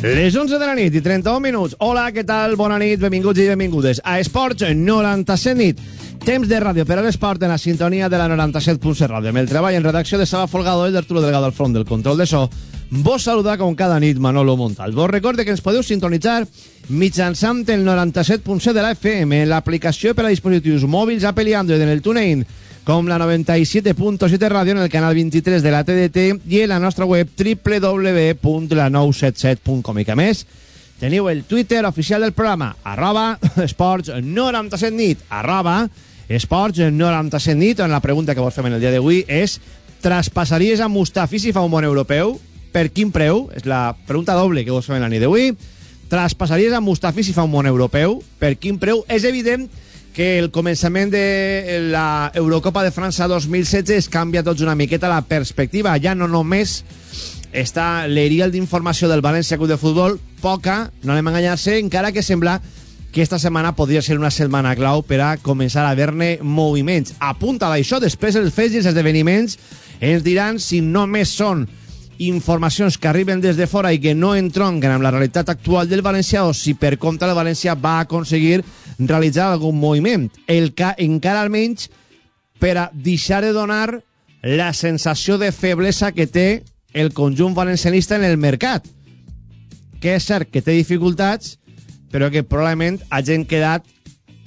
Les 11 de la nit i 31 minuts. Hola, què tal? Bona nit, benvinguts i benvingudes a Esports 97 nit. Temps de ràdio per a l'esport en la sintonia de la 97.7 ràdio. Amb el treball en redacció de Saba Folgado i d'Arturo Delgado al front del control de so, vos saluda com cada nit Manolo Montal. Vos recorde que ens podeu sintonitzar mitjançant el 97.7 de la FM l'aplicació per a dispositius mòbils Apple i Android en el TuneIn com la 97.7 ràdio en el canal 23 de la TDT i en la nostra web www.la977.com i que més teniu el Twitter oficial del programa arroba esports 97 nit arroba esports 97 nit on la pregunta que vos fem en el dia d'avui és traspassaries a Mustafi si fa un bon europeu? Per quin preu? És la pregunta doble que vos fem en la nit d'avui. Traspassaries a Mustafi si fa un bon europeu? Per quin preu? És evident que el començament de la Eurocopa de França 2016 es canvia tots una miqueta la perspectiva. Ja no només està l'erial d'informació del València Club de Futbol, poca, no anem a enganyar-se, encara que sembla que esta setmana podria ser una setmana clau per a començar a haver-ne moviments. Apunta d'això, després els fets i els esdeveniments ens diran si només són informacions que arriben des de fora i que no entronquen amb la realitat actual del València o si per contra el València va aconseguir realitzar algun moviment. El que encara almenys per a deixar de donar la sensació de feblesa que té el conjunt valencianista en el mercat. Que és cert que té dificultats, però que probablement hagin quedat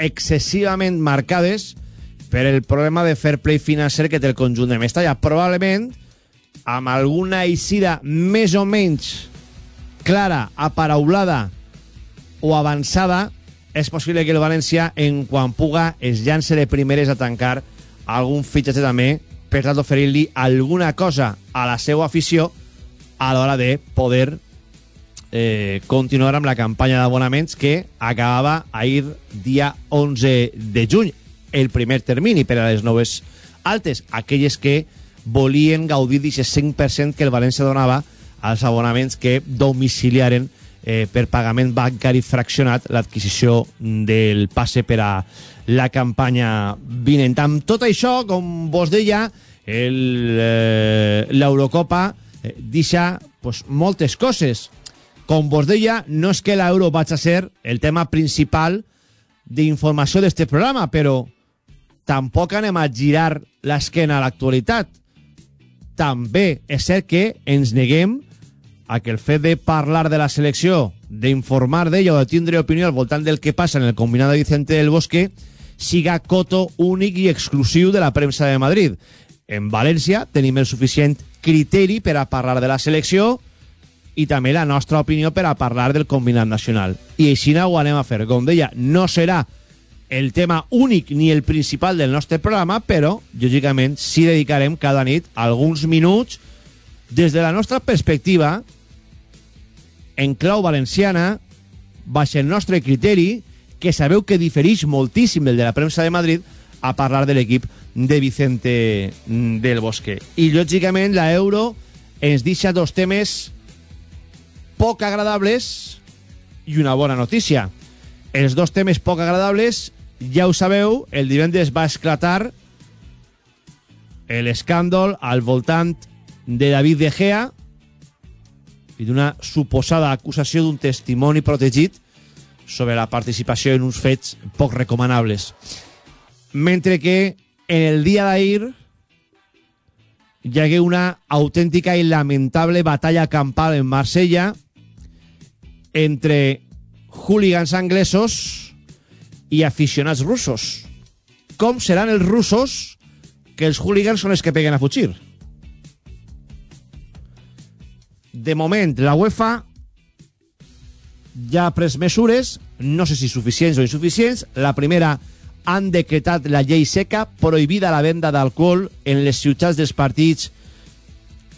excessivament marcades per el problema de fair play financer que té el conjunt de Mestalla. Probablement amb alguna eixida més o menys clara, aparaulada o avançada, és possible que el València, en quan puga, es llance de primeres a tancar algun fitxatge també per tal d'oferir-li alguna cosa a la seva afició a l'hora de poder eh, continuar amb la campanya d'abonaments que acabava ahir dia 11 de juny, el primer termini per a les noves altes, aquelles que volien gaudir d'aquest 5% que el València donava als abonaments que domiciliaren eh, per pagament bancari fraccionat l'adquisició del passe per a la campanya vinent. Amb tot això, com vos deia, eh, l'Eurocopa eh, deixa pues, moltes coses. Com vos deia, no és que l'euro vaig a ser el tema principal d'informació d'este programa, però tampoc anem a girar l'esquena a l'actualitat. També és cert que ens neguem a que el fet de parlar de la selecció, d'informar d'ella o de tindre opinió al voltant del que passa en el combinat de Vicente del Bosque, siga coto únic i exclusiu de la premsa de Madrid. En València tenim el suficient criteri per a parlar de la selecció i també la nostra opinió per a parlar del combinat nacional. I així ho anem a fer. Com deia, no serà el tema únic ni el principal del nostre programa, però, lògicament, sí dedicarem cada nit alguns minuts des de la nostra perspectiva en clau valenciana, baix el nostre criteri, que sabeu que difereix moltíssim del de la premsa de Madrid, a parlar de l'equip de Vicente del Bosque. I, lògicament, la Euro ens deixa dos temes poc agradables i una bona notícia. Els dos temes poc agradables, ja ho sabeu, el divendres va esclatar l'escàndol al voltant de David De Gea i d'una suposada acusació d'un testimoni protegit sobre la participació en uns fets poc recomanables. Mentre que en el dia d'ahir hi hagué una autèntica i lamentable batalla campal en Marsella entre hooligans anglesos i aficionats russos. Com seran els russos que els hooligans són els que peguen a fugir? De moment, la UEFA ja ha pres mesures, no sé si suficients o insuficients. La primera, han decretat la llei seca, prohibida la venda d'alcohol en les ciutats dels partits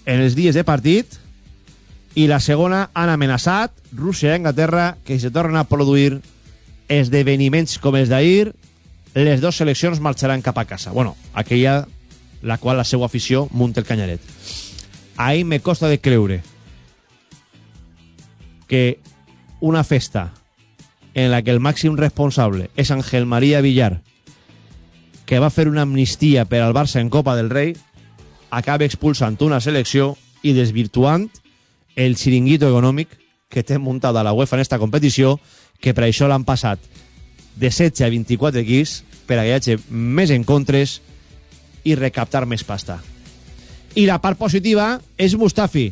en els dies de partit. I la segona, han amenaçat Rússia i Anglaterra que se tornen a produir esdeveniments com els d'ahir, les dues seleccions marxaran cap a casa. Bueno, aquella la qual la seva afició munta el canyaret. Ahir me costa de creure que una festa en la que el màxim responsable és Ángel María Villar, que va fer una amnistia per al Barça en Copa del Rei, acaba expulsant una selecció i desvirtuant el xiringuito econòmic que té muntada la UEFA en esta competició, que per això l'han passat de 16 a 24 equips per a que hi hagi més encontres i recaptar més pasta. I la part positiva és Mustafi.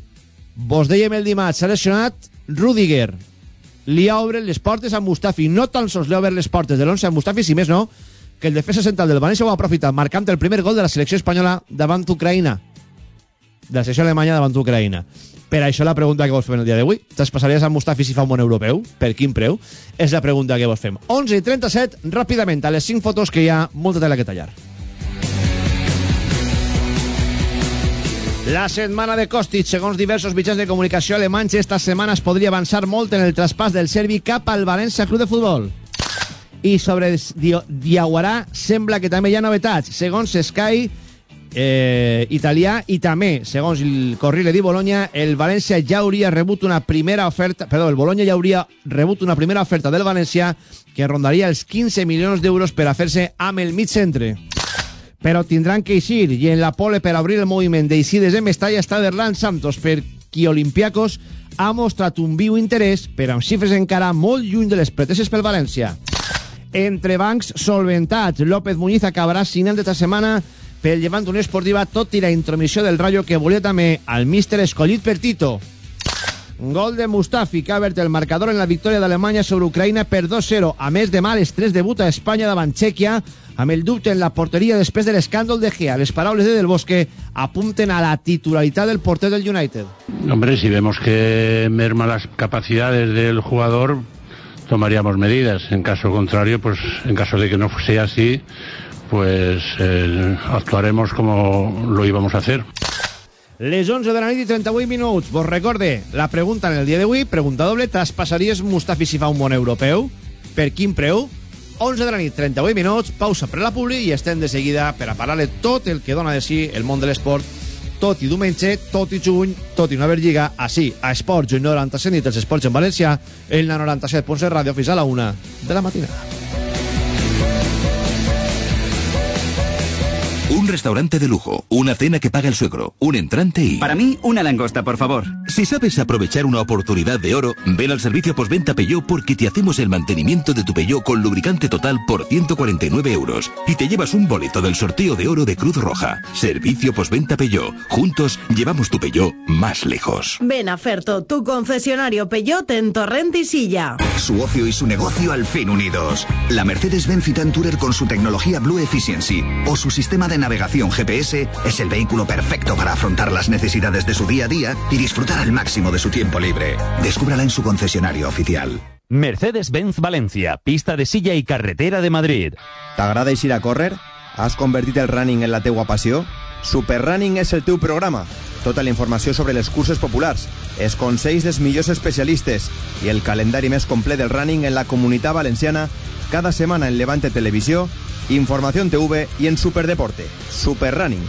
Vos dèiem el dimarts, s'ha lesionat Rudiger. Li ha obert les portes a Mustafi. No tan sols li ha obert les portes de l'11 a Mustafi, si més no, que el defensa central del València ho ha aprofitat marcant el primer gol de la selecció espanyola davant Ucraïna. De la selecció alemanya davant Ucraïna. Per això la pregunta que vos fem el dia d'avui. Traspassaries a Mustafi si fa un bon europeu? Per quin preu? És la pregunta que vos fem. 11 i 37, ràpidament, a les 5 fotos que hi ha molta tela que tallar. La setmana de Kostic, segons diversos mitjans de comunicació alemanys, esta setmana es podria avançar molt en el traspàs del Servi cap al València Club de Futbol. I sobre Diaguarà sembla que també hi ha novetats. Segons Sky, eh, italià, i també, segons el Corriere di Bologna, el València ja hauria rebut una primera oferta, perdó, el Bologna ja hauria rebut una primera oferta del València que rondaria els 15 milions d'euros per a fer-se amb el mig centre però tindran que eixir i en la pole per obrir el moviment d'eixides en Mestalla està Derlan Santos per qui Olimpiakos ha mostrat un viu interès però amb xifres encara molt lluny de les preteses pel València. Entre bancs solventats, López Muñiz acabarà signant esta setmana pel Llevant Unió Esportiva tot i la intromissió del Rayo que volia també al míster escollit per Tito. Gol de Mustafi, obert el marcador en la victòria d'Alemanya sobre Ucraïna per 2-0. A més de mal estrès debut a Espanya davant Txèquia, amb el en la porteria després de l'escàndol de Gea. Les paraules de Del Bosque apunten a la titularidad del portero del United. Hombre, si vemos que merma las capacidades del jugador, tomaríamos medidas. En caso contrario, pues en caso de que no sea así, pues eh, actuaremos como lo íbamos a hacer. Les 11 de la nit i 38 minuts. Vos recorde la pregunta en el dia d'avui. Pregunta doble. Traspassaries Mustafi si fa un bon europeu? Per quin preu? 11 de la nit, 38 minuts. Pausa per la publi i estem de seguida per a parlar-le tot el que dona de si el món de l'esport tot i diumenge, tot i juny, tot i no haver lliga, així, a Esports 97 nit, els esports en valencià, el 97.7 ràdio fins a la 1 de la matinada. Un restaurante de lujo, una cena que paga el suegro, un entrante y... Para mí, una langosta, por favor. Si sabes aprovechar una oportunidad de oro, ven al servicio postventa Peugeot porque te hacemos el mantenimiento de tu Peugeot con lubricante total por 149 euros y te llevas un boleto del sorteo de oro de Cruz Roja. Servicio postventa Peugeot. Juntos llevamos tu Peugeot más lejos. Ven a Ferto, tu concesionario Peugeot en Torrent y Silla. Su ocio y su negocio al fin unidos. La Mercedes-Benz Citan Tourer con su tecnología Blue Efficiency o su sistema de navegación GPS es el vehículo perfecto para afrontar las necesidades de su día a día y disfrutar al máximo de su tiempo libre. Descúbrala en su concesionario oficial. Mercedes-Benz Valencia, pista de silla i carretera de Madrid. T'agrada eixir a córrer? Has convertit el running en la teua passió? Superrunning és el teu programa. Tota la informació sobre les curses populars, els consells dels millors especialistes i el calendari més complet del running en la comunitat valenciana cada setmana en Levante Televisió Información TV y en Superdeporte. Superrunning.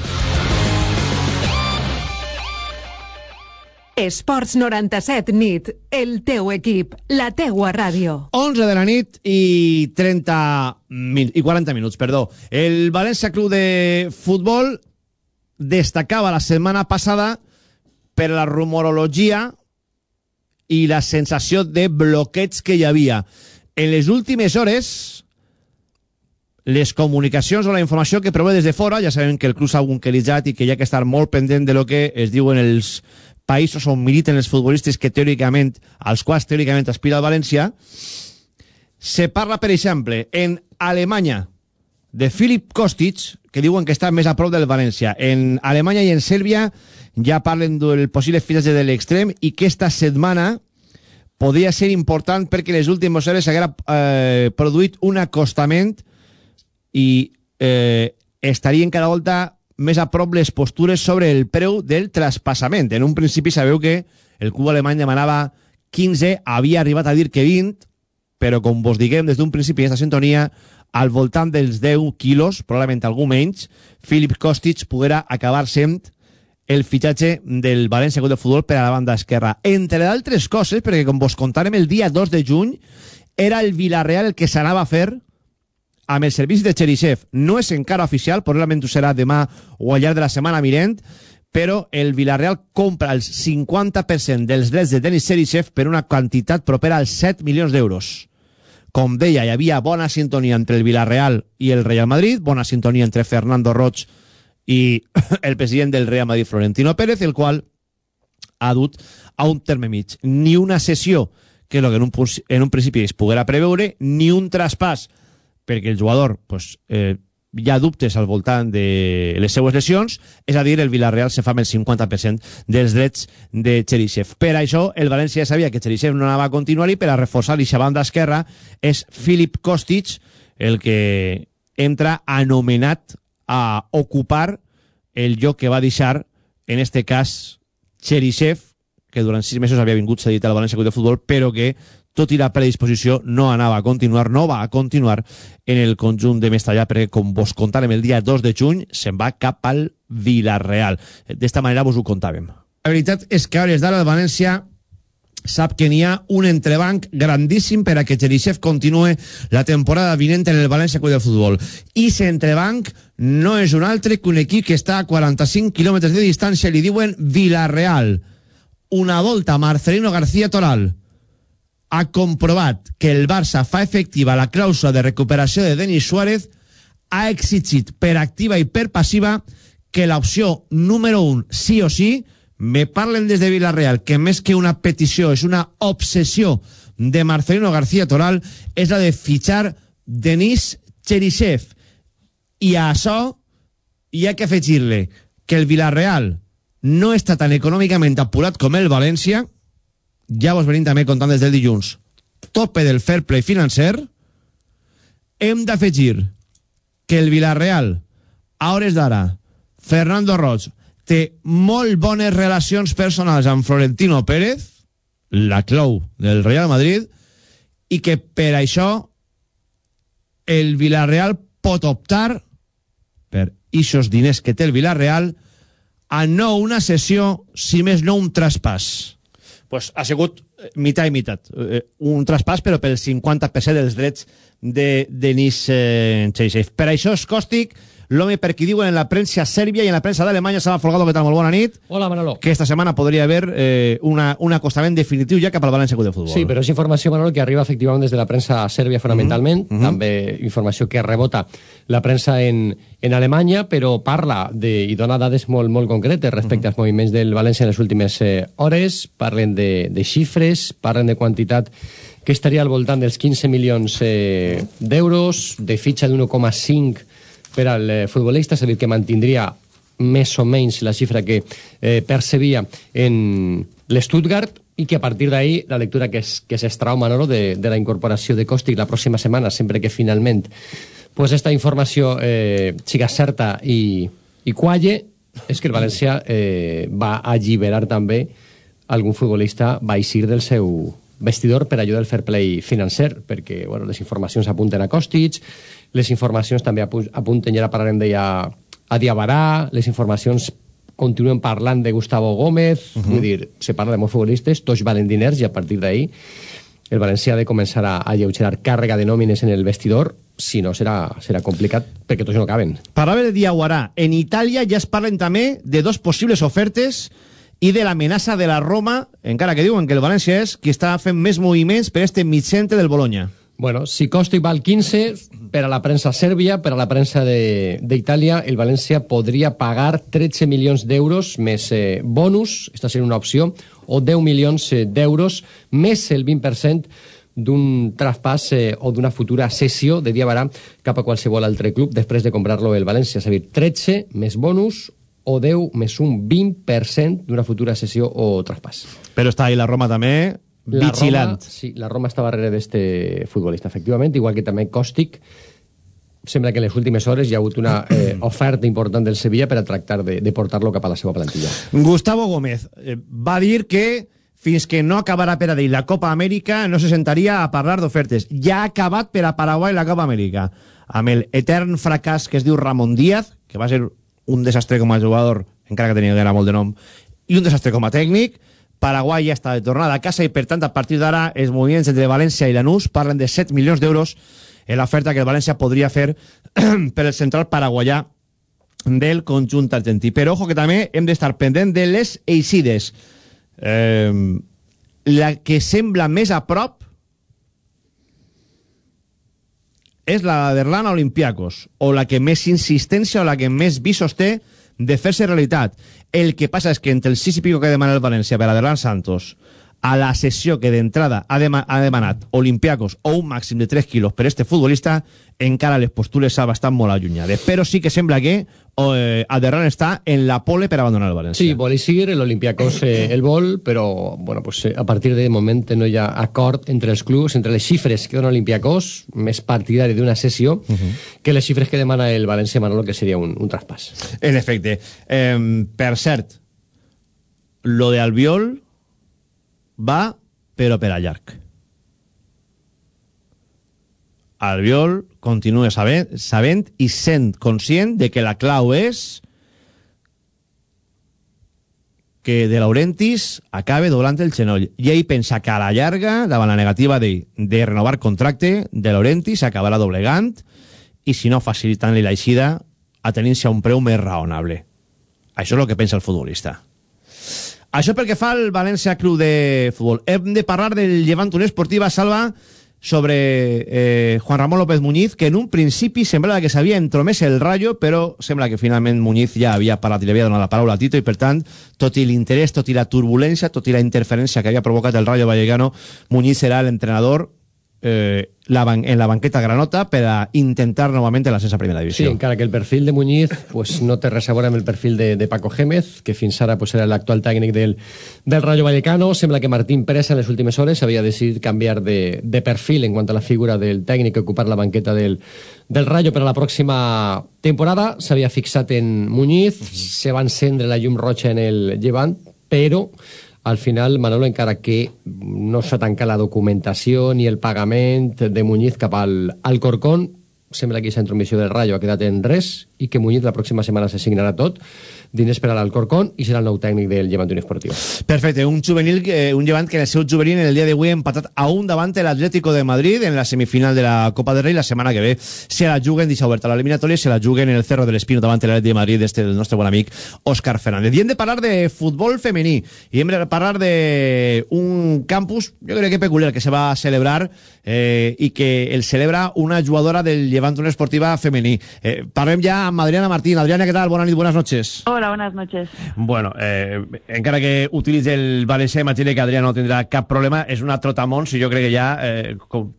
Esports 97 nit, el teu equip, la teua ràdio. 11 de la nit i 30 min i 40 minuts, perdó. El València Club de Futbol destacava la setmana passada per la rumorologia i la sensació de bloqueig que hi havia. En les últimes hores, les comunicacions o la informació que prové des de fora, ja sabem que el club s'ha bunqueritzat i que hi ha que estar molt pendent de lo que es diuen els països on militen els futbolistes que teòricament, als quals teòricament aspira el València, se parla, per exemple, en Alemanya de Filip Kostic, que diuen que està més a prop del València. En Alemanya i en Sèrbia ja parlen del possible filatge de l'extrem i que esta setmana podria ser important perquè les últimes hores s'haguera eh, produït un acostament i eh, estarien cada volta més a prop les postures sobre el preu del traspassament. En un principi sabeu que el club alemany demanava 15, havia arribat a dir que 20, però com vos diguem des d'un principi aquesta sintonia, al voltant dels 10 quilos, probablement algú menys, Filip Kostic poguera acabar sent el fitxatge del València Club de Futbol per a la banda esquerra. Entre d'altres coses, perquè com vos contarem el dia 2 de juny, era el Villarreal el que s'anava a fer amb el servici de Cherisev. No és encara oficial, probablement ho serà demà o al llarg de la setmana mirent, però el Villarreal compra el 50% dels drets de Denis Serichev per una quantitat propera als 7 milions d'euros. Com deia, hi havia bona sintonia entre el Villarreal i el Real Madrid, bona sintonia entre Fernando Roig i el president del Real Madrid, Florentino Pérez, el qual ha dut a un terme mig. Ni una sessió, que és el que en un, en un principi es poguera preveure, ni un traspàs, perquè el jugador pues, eh, hi ha dubtes al voltant de les seues lesions, és a dir, el Villarreal se fa amb el 50% dels drets de Cherisev. Per això, el València sabia que Cherisev no anava a continuar i per a reforçar l'eixa banda esquerra és Filip Kostic el que entra anomenat a ocupar el lloc que va deixar, en este cas, Cherisev, que durant sis mesos havia vingut cedit al València de Futbol, però que tot i la predisposició, no anava a continuar, no va a continuar en el conjunt de Mestallà, perquè, com vos contàvem el dia 2 de juny, se'n va cap al Villarreal. D'esta manera vos ho contàvem. La veritat és que a hores d'ara el València sap que n'hi ha un entrebanc grandíssim per a que Cherisev continue la temporada vinent en el València Club de Futbol. I aquest entrebanc no és un altre que un equip que està a 45 quilòmetres de distància, li diuen Villarreal. Una volta Marcelino García Toral ha comprovat que el Barça fa efectiva la clàusula de recuperació de Denis Suárez, ha exigit per activa i per passiva que l'opció número 1, sí o sí, me parlen des de Villarreal que més que una petició és una obsessió de Marcelino García Toral, és la de fitxar Denis Cherisev. I a això hi ha que afegir-le que el Villarreal no està tan econòmicament apurat com el València, ja vos venim també contant des del dilluns, tope del fair play financer, hem d'afegir que el Villarreal, a hores d'ara, Fernando Roig, té molt bones relacions personals amb Florentino Pérez, la clou del Real Madrid, i que per això el Villarreal pot optar per ixos diners que té el Villarreal a no una sessió, si més no un traspàs pues, ha sigut mitat i mitat. Eh, un traspàs, però pel 50% dels drets de Denis eh. Per això és còstic l'home per qui diuen en la premsa sèrbia i en la premsa d'Alemanya, Sala Folgado, que tal? Molt bona nit. Hola, Manolo. Que esta setmana podria haver eh, una, un acostament definitiu ja cap al València Club de Futbol. Sí, però és informació, Manolo, que arriba efectivament des de la premsa sèrbia fonamentalment, mm -hmm. també informació que rebota la premsa en, en Alemanya, però parla de, i dona dades molt, molt concretes respecte mm -hmm. als moviments del València en les últimes eh, hores, parlen de, de xifres, parlen de quantitat que estaria al voltant dels 15 milions eh, d'euros, de fitxa d'1,5 per al eh, futbolista, és a dir, que mantindria més o menys la xifra que eh, percebia en l'Stuttgart i que a partir d'ahir la lectura que, es, que Manolo, de, de la incorporació de Còstic la pròxima setmana, sempre que finalment pues esta informació eh, siga certa i, i qualle, és que el València eh, va alliberar també algun futbolista va eixir del seu vestidor per allò del fair play financer, perquè bueno, les informacions apunten a Còstic, les informacions també apunten, ara parlarem d'ella, a Diabarà, les informacions continuen parlant de Gustavo Gómez, uh -huh. vull dir, se parla de molts futbolistes, tots valen diners i a partir d'ahir el València ha de començar a, a lleugerar càrrega de nòmines en el vestidor, si no serà, serà complicat perquè tots no caben. Parlava de Diaguarà. En Itàlia ja es parlen també de dos possibles ofertes i de l'amenaça de la Roma, encara que diuen que el València és qui està fent més moviments per este mitjente del Bologna. Bueno, si Kostic val 15, per a la premsa sèrbia, per a la premsa d'Itàlia, el València podria pagar 13 milions d'euros més eh, bonus, aquesta seria una opció, o 10 milions eh, d'euros més el 20% d'un traspàs eh, o d'una futura cessió de Diabarà cap a qualsevol altre club després de comprar-lo el València. És a dir, 13 més bonus o 10 més un 20% d'una futura cessió o traspàs. Però està ahí la Roma també la vigilant. Roma, sí, la Roma està darrere d'este futbolista, efectivament, igual que també Còstic. Sembla que en les últimes hores hi ha hagut una eh, oferta important del Sevilla per a tractar de, de portar-lo cap a la seva plantilla. Gustavo Gómez eh, va dir que fins que no acabarà per a dir la Copa Amèrica no se sentaria a parlar d'ofertes. Ja ha acabat per a Paraguai la Copa Amèrica. Amb el etern fracàs que es diu Ramon Díaz, que va ser un desastre com a jugador, encara que tenia era molt de nom, i un desastre com a tècnic, Paraguai ja està de tornada a casa i, per tant, a partir d'ara, els moviments entre València i Lanús parlen de 7 milions d'euros en l'oferta que el València podria fer per el central paraguaià del conjunt argentí. Però ojo que també hem d'estar pendent de les eixides. Eh, la que sembla més a prop és la d'Erlana Olimpiakos, o la que més insistència o la que més visos té de fer-se realitat. El que passa és que entre el 6 i pico que demana el València per a l'Erlan Santos a la sessió que d'entrada ha, dema ha demanat Olimpiakos o un màxim de 3 quilos per este futbolista, encara les postures estan molt allunyades. Però sí que sembla que eh, Aderran està en la pole per abandonar el València. Sí, vol seguir, el Olimpiakos eh, el vol, però bueno, pues, eh, a partir de moment no hi ha acord entre els clubs, entre les xifres que dona Olimpiakos, més partidari d'una sessió, uh -huh. que les xifres que demana el València Manolo, que seria un, un traspàs. En efecte. Eh, per cert, lo de Albiol va, però per a llarg. Albiol continua sabent, sabent i sent conscient de que la clau és que De Laurentiis acabe doblant el genoll. I ell pensa que a la llarga, davant la negativa de, de renovar contracte, De Laurentiis acabarà doblegant i si no facilitant-li l'aixida atenint-se a un preu més raonable. Això és el que pensa el futbolista. Això pel que fa al València Club de Futbol. Hem de parlar del Llevant Unió Esportiva Salva sobre eh, Juan Ramón López Muñiz, que en un principi semblava que s'havia entromès el Rayo, però sembla que finalment Muñiz ja havia parlat i li havia donat la paraula a Tito, i per tant, tot i l'interès, tot i la turbulència, tot i la interferència que havia provocat el Rayo Vallecano, Muñiz serà l'entrenador eh, la ban en la banqueta granota per a intentar novament l'ascens a primera divisió. Sí, encara que el perfil de Muñiz pues, no té res a veure amb el perfil de, de Paco Gémez, que fins ara pues, era l'actual tècnic del, del Rayo Vallecano. Sembla que Martín Pérez en les últimes hores havia decidit canviar de, de perfil en quant a la figura del tècnic que ocupar la banqueta del, del Rayo per a la pròxima temporada. S'havia fixat en Muñiz, uh -huh. se va encendre la llum roja en el llevant, però al final, Manolo, encara que no s'ha tancat la documentació ni el pagament de Muñiz cap al, al Corcón, sembla que aquesta intromissió del Rayo ha quedat en res i que Muñiz la pròxima setmana s'assignarà tot diners per a l'Alcorcón i serà el nou tècnic del Llevant Unió Esportiu. Perfecte, un juvenil, eh, un Llevant que en el seu juvenil en el dia d'avui ha empatat a un davant l'Atlético de Madrid en la semifinal de la Copa del Rei la setmana que ve. Se la juguen, deixa oberta l'eliminatòria, se la juguen en el Cerro del Espino davant l'Atlético de Madrid este del nostre bon amic Òscar Fernández. I hem de parlar de futbol femení i hem de parlar de un campus, jo crec que peculiar, que se va celebrar eh, i que el celebra una jugadora del Llevant Unió Esportiva femení. Eh, parlem ja Adriana Martín. Adriana, ¿qué tal? Buenas buenas noches. Hola, buenas noches. Bueno, eh, encara que utilitzi el valencià, imagina que Adrià no tindrà cap problema, és una trotamons i jo crec que ja eh,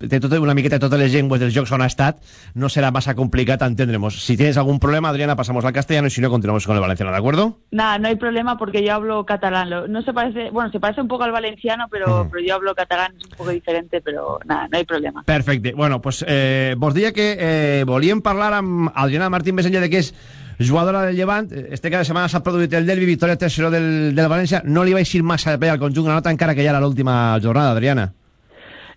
té tot, una miqueta totes les llengües dels jocs on ha estat, no serà massa complicat entendremos. Si tienes algún problema, Adriana, pasamos al castellano y si no, continuamos con el valenciano, ¿de acuerdo? Nada, no hay problema porque yo hablo catalán. No se parece, bueno, se parece un poco al valenciano, pero, mm. pero yo hablo catalán, es un poco diferente, pero nada, no hay problema. Perfecte. Bueno, pues eh, vos diria que eh, volíem parlar amb Adriana Martín més enllà de que és jugadora del Llevant, este cada setmana s'ha produït el derbi, victòria 3-0 del, del València, no li va eixir massa bé al conjunt granota encara que ja era l'última jornada, Adriana.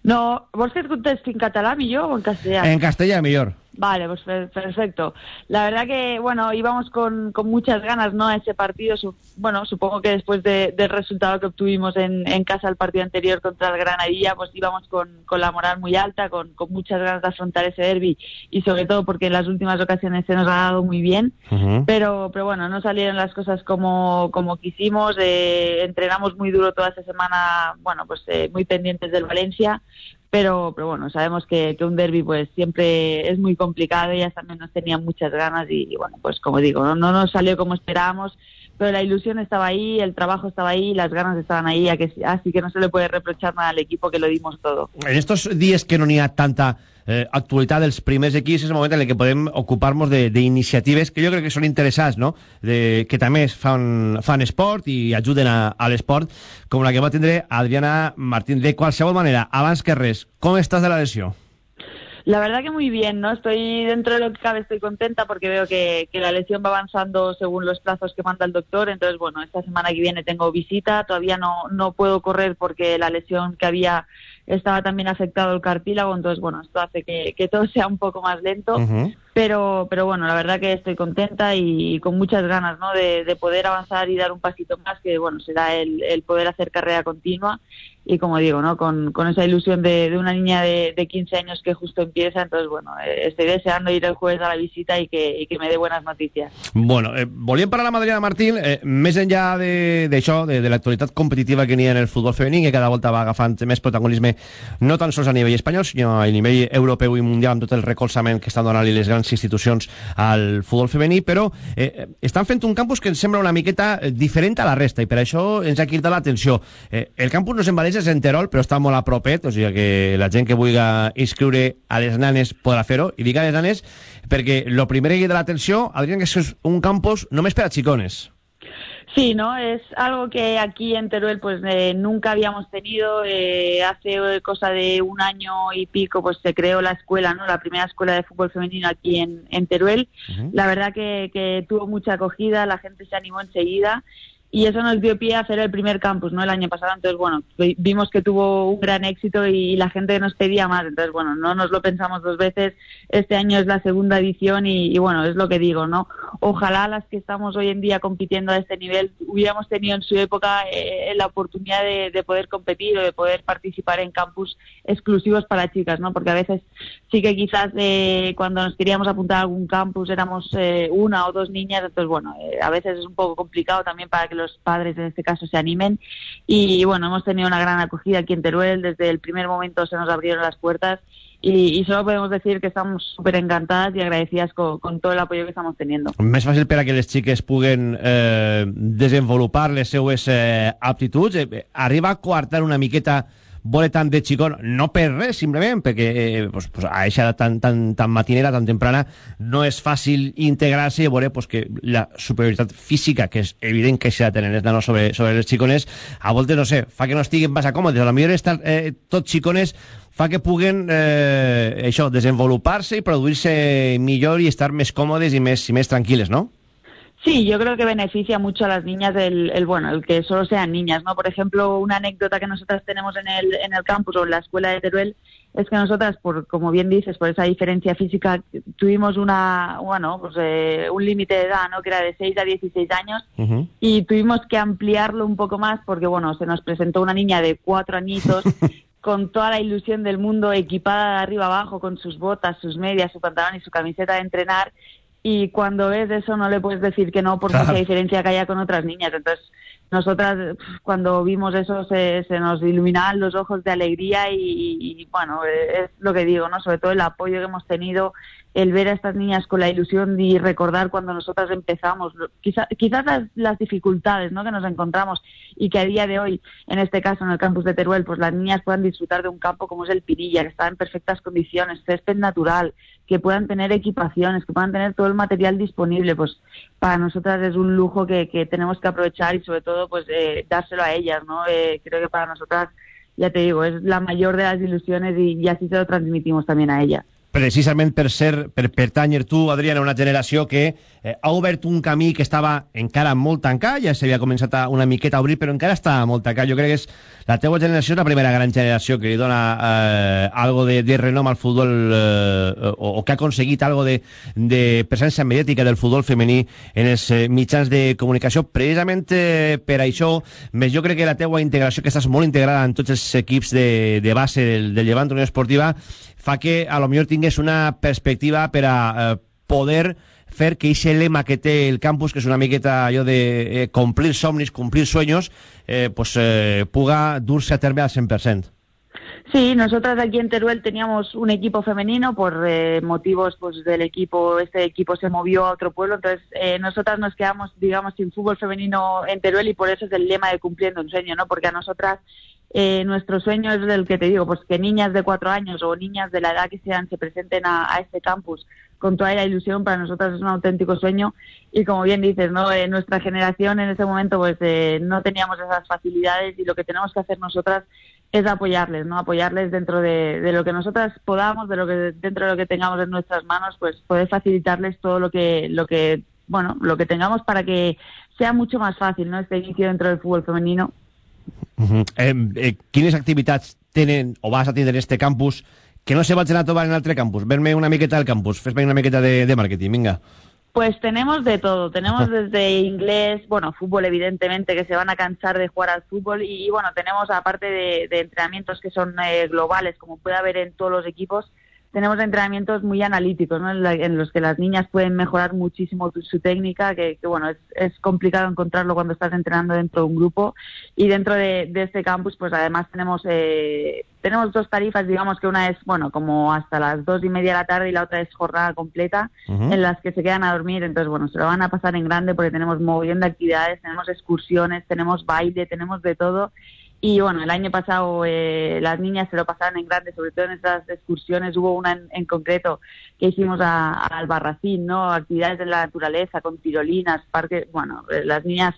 No, vols que et contesti en català millor o en castellà? En castellà millor. Vale, pues perfecto. La verdad que, bueno, íbamos con, con muchas ganas, ¿no? A ese partido. bueno, supongo que después de, del resultado que obtuvimos en, en, casa el partido anterior contra el Granadilla, pues íbamos con, con la moral muy alta, con, con, muchas ganas de afrontar ese derby y sobre todo porque en las últimas ocasiones se nos ha dado muy bien. Uh -huh. pero, pero bueno, no salieron las cosas como, como quisimos. Eh, entrenamos muy duro toda esa semana, bueno, pues eh, muy pendientes del Valencia pero, pero bueno, sabemos que, que un derby pues siempre es muy complicado, ellas también nos tenían muchas ganas y, bueno, pues como digo, no, no nos salió como esperábamos, pero la ilusión estaba ahí, el trabajo estaba ahí, las ganas estaban ahí, así que no se le puede reprochar nada al equipo que lo dimos todo. En estos días que no n'hi ha tanta eh, actualitat dels primers equips és el moment en que podem ocupar-nos d'iniciatives que jo crec que són interessants, no? De, que també fan, fan esport i ajuden a, a l'esport, com la que va tindre Adriana Martín. De qualsevol manera, abans que res, com estàs de la lesió? La verdad que muy bien, ¿no? Estoy dentro de lo que cabe, estoy contenta porque veo que, que, la lesión va avanzando según los plazos que manda el doctor. Entonces, bueno, esta semana que viene tengo visita, todavía no, no puedo correr porque la lesión que había estaba también afectado el cartílago, entonces bueno, esto hace que, que todo sea un poco más lento. Pero, pero bueno, la verdad que estoy contenta y con muchas ganas ¿no? de, de poder avanzar y dar un pasito más, que bueno, será el, el poder hacer carrera continua y como digo, ¿no? con, con esa ilusión de, de una niña de, de 15 años que justo empieza, entonces bueno, eh, estoy deseando ir el jueves a la visita y que, y que me dé buenas noticias. Bueno, eh, volvent per a la Madriana Martín, eh, més enllà de- d'això, de, de, de l'actualitat competitiva que n'hi ha en el futbol femení, que cada volta va agafant més protagonisme, no tan sols a nivell espanyol, sinó a nivell europeu i mundial, amb tot el recolzament que estan donant-li les grans institucions al futbol femení, però eh, estan fent un campus que ens sembla una miqueta eh, diferent a la resta, i per això ens ha cridat l'atenció. Eh, el campus no és en València, és en Terol, però està molt a propet, o sigui que la gent que vulgui inscriure a les nanes podrà fer-ho, i dic a les nanes perquè lo primer que crida l'atenció, Adrián, que és un campus només per a xicones. Sí, ¿no? Es algo que aquí en Teruel pues eh, nunca habíamos tenido. Eh, hace cosa de un año y pico pues se creó la escuela, ¿no? La primera escuela de fútbol femenino aquí en, en Teruel. La verdad que, que tuvo mucha acogida, la gente se animó enseguida y eso nos dio pie a hacer el primer campus, ¿no? El año pasado. Entonces, bueno, vi- vimos que tuvo un gran éxito y la gente nos pedía más. Entonces, bueno, no nos lo pensamos dos veces. Este año es la segunda edición y, y bueno, es lo que digo, ¿no? Ojalá las que estamos hoy en día compitiendo a este nivel hubiéramos tenido en su época eh, la oportunidad de, de poder competir o de poder participar en campus exclusivos para chicas, ¿no? Porque a veces sí que quizás eh, cuando nos queríamos apuntar a algún campus éramos eh, una o dos niñas, entonces bueno, eh, a veces es un poco complicado también para que los padres en este caso se animen y bueno, hemos tenido una gran acogida aquí en Teruel, desde el primer momento se nos abrieron las puertas y, y solo podemos decir que estamos súper encantadas y agradecidas con, con todo el apoyo que estamos teniendo. Més fàcil per a que les xiques puguen eh, desenvolupar les seues eh, aptituds. Eh, arriba a coartar una miqueta vole tant de xicón, no per res, simplement, perquè eh, pues, pues, a eixa tan, tan, tan matinera, tan temprana, no és fàcil integrar-se i veure pues, que la superioritat física, que és evident que s'ha de tenir els nanos sobre, sobre les xicones, a voltes, no sé, fa que no estiguin massa còmodes. A lo millor estar eh, tots xicones fa que puguen eh, això, desenvolupar-se i produir-se millor i estar més còmodes i més, i més tranquil·les, no? Sí, yo creo que beneficia mucho a las niñas el, el, bueno el que solo sean niñas, ¿no? Por ejemplo, una anécdota que nosotras tenemos en el, en el campus o en la escuela de Teruel es que nosotras, por como bien dices, por esa diferencia física, tuvimos una, bueno, pues eh, un límite de edad, ¿no? Que era de 6 a 16 años y tuvimos que ampliarlo un poco más porque, bueno, se nos presentó una niña de cuatro añitos con toda la ilusión del mundo, equipada de arriba abajo, con sus botas, sus medias, su pantalón y su camiseta de entrenar. Y cuando ves eso no le puedes decir que no por Claro. mucha diferencia que haya con otras niñas. Entonces, nosotras cuando vimos eso se, se nos iluminaban los ojos de alegría y, y, bueno, es lo que digo, ¿no? Sobre todo el apoyo que hemos tenido, el ver a estas niñas con la ilusión y recordar cuando nosotras empezamos, quizá- quizás las, las dificultades ¿no? que nos encontramos y que a día de hoy, en este caso en el campus de Teruel, pues las niñas puedan disfrutar de un campo como es el Pirilla, que está en perfectas condiciones, césped natural, que puedan tener equipaciones, que puedan tener todo el material disponible, pues para nosotras es un lujo que, que tenemos que aprovechar y sobre todo pues eh, dárselo a ellas, ¿no? Eh, creo que para nosotras, ya te digo, es la mayor de las ilusiones y así se lo transmitimos también a ellas. Precisament per ser per pertànyer tu, Adriana, a una generació que eh, ha obert un camí que estava encara molt tancat, ja s'havia començat a una miqueta a obrir, però encara està molt tancat. Jo crec que és la teua generació és la primera gran generació que li dona eh, algo de, de renom al futbol eh, o, o que ha aconseguit algo de, de presència mediàtica del futbol femení en els eh, mitjans de comunicació. Precisament eh, per això, més jo crec que la teua integració, que estàs molt integrada en tots els equips de, de base del, del Llevant Unió Esportiva, fa que a lo millor tingués una perspectiva per a eh, poder fer que ese lema que té el campus, que és una miqueta allò de eh, complir somnis, complir sueños, eh, pues eh, puga dur-se a terme al 100%. Sí, nosotras aquí en Teruel teníamos un equipo femenino por eh, motivos pues del equipo, este equipo se movió a otro pueblo, entonces eh, nosotras nos quedamos, digamos, sin fútbol femenino en Teruel y por eso es el lema de cumpliendo un sueño, ¿no? Porque a nosotras eh, nuestro sueño es el que te digo, pues que niñas de cuatro años o niñas de la edad que sean se presenten a, este campus con toda la ilusión, para nosotras es un auténtico sueño y como bien dices, ¿no? Eh, nuestra generación en ese momento pues eh, no teníamos esas facilidades y lo que tenemos que hacer nosotras es apoyarles, ¿no? Apoyarles dentro de, de lo que nosotras podamos, de lo que dentro de lo que tengamos en nuestras manos, pues poder facilitarles todo lo que lo que bueno, lo que tengamos para que sea mucho más fácil, ¿no? Este inicio dentro del fútbol femenino. Uh -huh. eh, eh, quines activitats tenen o vas a tindre en este campus que no se vagin a trobar en altre campus. Verme una miqueta del campus, fes-me una miqueta de, de marketing, vinga. Pues tenemos de todo, tenemos desde inglés, bueno, fútbol evidentemente, que se van a cansar de jugar al fútbol y, bueno, tenemos aparte de, de entrenamientos que son eh, globales, como puede haber en todos los equipos, tenemos entrenamientos muy analíticos, ¿no? en, la- en los que las niñas pueden mejorar muchísimo su técnica, que, que, bueno, es, es complicado encontrarlo cuando estás entrenando dentro de un grupo. Y dentro de, de este campus, pues además tenemos eh, tenemos dos tarifas, digamos que una es, bueno, como hasta las dos y media de la tarde y la otra es jornada completa, en las que se quedan a dormir. Entonces, bueno, se lo van a pasar en grande porque tenemos mogollón de actividades, tenemos excursiones, tenemos baile, tenemos de todo. Y bueno, el año pasado eh, las niñas se lo pasaron en grande, sobre todo en esas excursiones. Hubo una en, en concreto que hicimos a, a Albarracín, ¿no? Actividades en la naturaleza, con tirolinas, parques. Bueno, eh, las niñas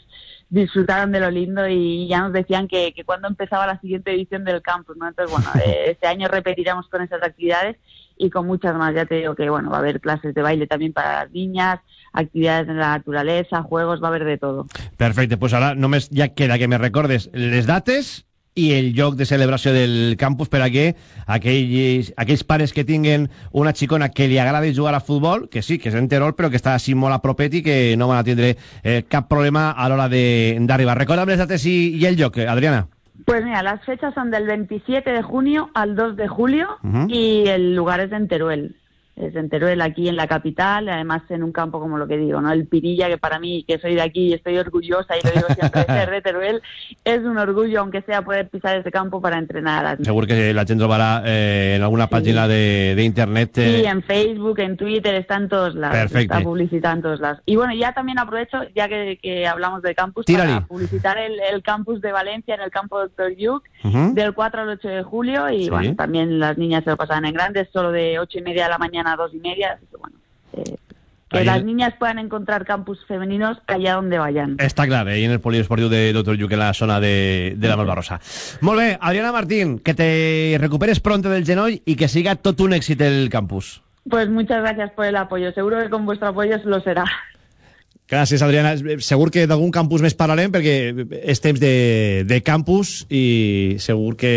disfrutaron de lo lindo y ya nos decían que, que cuando empezaba la siguiente edición del campus, ¿no? Entonces, bueno, eh, este año repetiremos con esas actividades y con muchas más. Ya te digo que, bueno, va a haber clases de baile también para las niñas, actividades en la naturaleza, juegos, va a haber de todo. Perfecte, pues ara només ja queda que me recordes les dates i el lloc de celebració del campus per a que aquells, aquells pares que tinguen una xicona que li agradi jugar a futbol, que sí, que és en però que està així molt a propet i que no van a tindre eh, cap problema a l'hora de- d'arribar. Recorda'm les dates i el lloc, Adriana. Pues mira, las fechas son del 27 de junio al 2 de julio y el lugar es en Teruel. Es en Teruel, aquí en la capital, además en un campo como lo que digo, ¿no? El Pirilla, que para mí, que soy de aquí y estoy orgullosa y lo digo siempre de ser de Teruel, es un orgullo, aunque sea poder pisar ese campo para entrenar a las niñas. Segur que la gent trobarà eh, en alguna pàgina de- d'internet. Sí, Eh, en Facebook, en Twitter, está en todos lados. Perfecto. Está publicitada en todos lados. Y bueno, ya también aprovecho, ya que, que hablamos del campus, Tírale. para publicitar el, el campus de Valencia en el campo Dr. Yuk, Ujú. del 4 al 8 de julio. Y Sí. bueno, también las niñas se lo pasan en grandes, solo de 8 y media de la mañana a 2 y media. Así que bueno, eh, que Ahí las niñas puedan encontrar campus femeninos allá donde vayan. Està clar, eh? I en el poliesportiu de Dr. Lluc, en la zona de, de la Malvarrosa. Molt bé, Adriana Martín, que te recuperes pronto del genoll i que siga tot un èxit el campus. Pues muchas gracias por el apoyo. Seguro que con vuestro apoyo lo será. Gràcies, Adriana. Segur que d'algun campus més parlarem perquè és temps de, de campus i segur que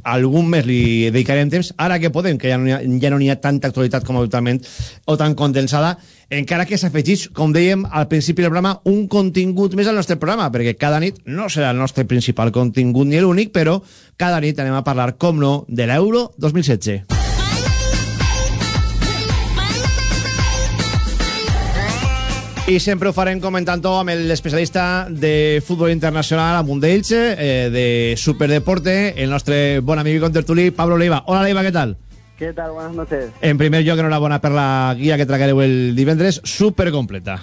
algun mes li dedicarem temps, ara que podem, que ja no hi ha, ja no ha tanta actualitat com habitualment o tan condensada, encara que s'afegís, com dèiem al principi del programa, un contingut més al nostre programa, perquè cada nit no serà el nostre principal contingut ni l'únic, però cada nit anem a parlar, com no, de l'Euro 2016. I sempre ho farem comentant amb l'especialista de futbol internacional, amb un d'ells, eh, de Superdeporte, el nostre bon amic i contertulí, Pablo Leiva. Hola, Leiva, què tal? ¿Qué tal? Buenas noches. En primer lloc, enhorabona per la guia que tragareu el divendres, supercompleta.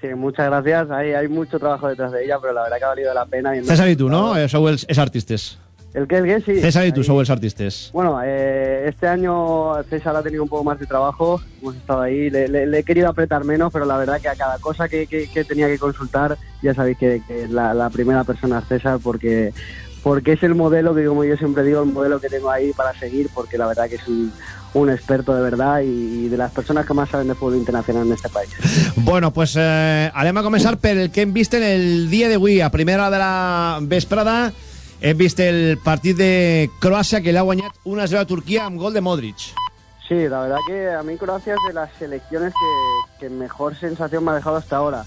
Sí, muchas gracias. Hay, hay mucho trabajo detrás de ella, pero la verdad que ha valido la pena. César i tu, no? Eh, sou els, els artistes. ¿El qué? ¿El qué? Sí. César i tu Ahí- sou els artistes. Bueno, eh, este año César ha tenido un poco más de trabajo. Hemos estado ahí. Le, le- le he querido apretar menos, pero la verdad que a cada cosa que, que- que tenía que consultar, ya sabéis que, que la, la primera persona es César, porque porque es el modelo que, como yo siempre digo, el modelo que tengo ahí para seguir, porque la verdad que es un, un experto de verdad y, y de las personas que más saben de fútbol internacional en este país. Bueno, pues eh, anem a començar per el que hem vist en el dia d'avui. A primera de la vesprada hem vist el partit de Croàcia que l'ha guanyat 1-0 a Turquia amb gol de Modric. Sí, la verdad que a mí Croacia es de las selecciones que, mejor sensación me ha dejado hasta ahora.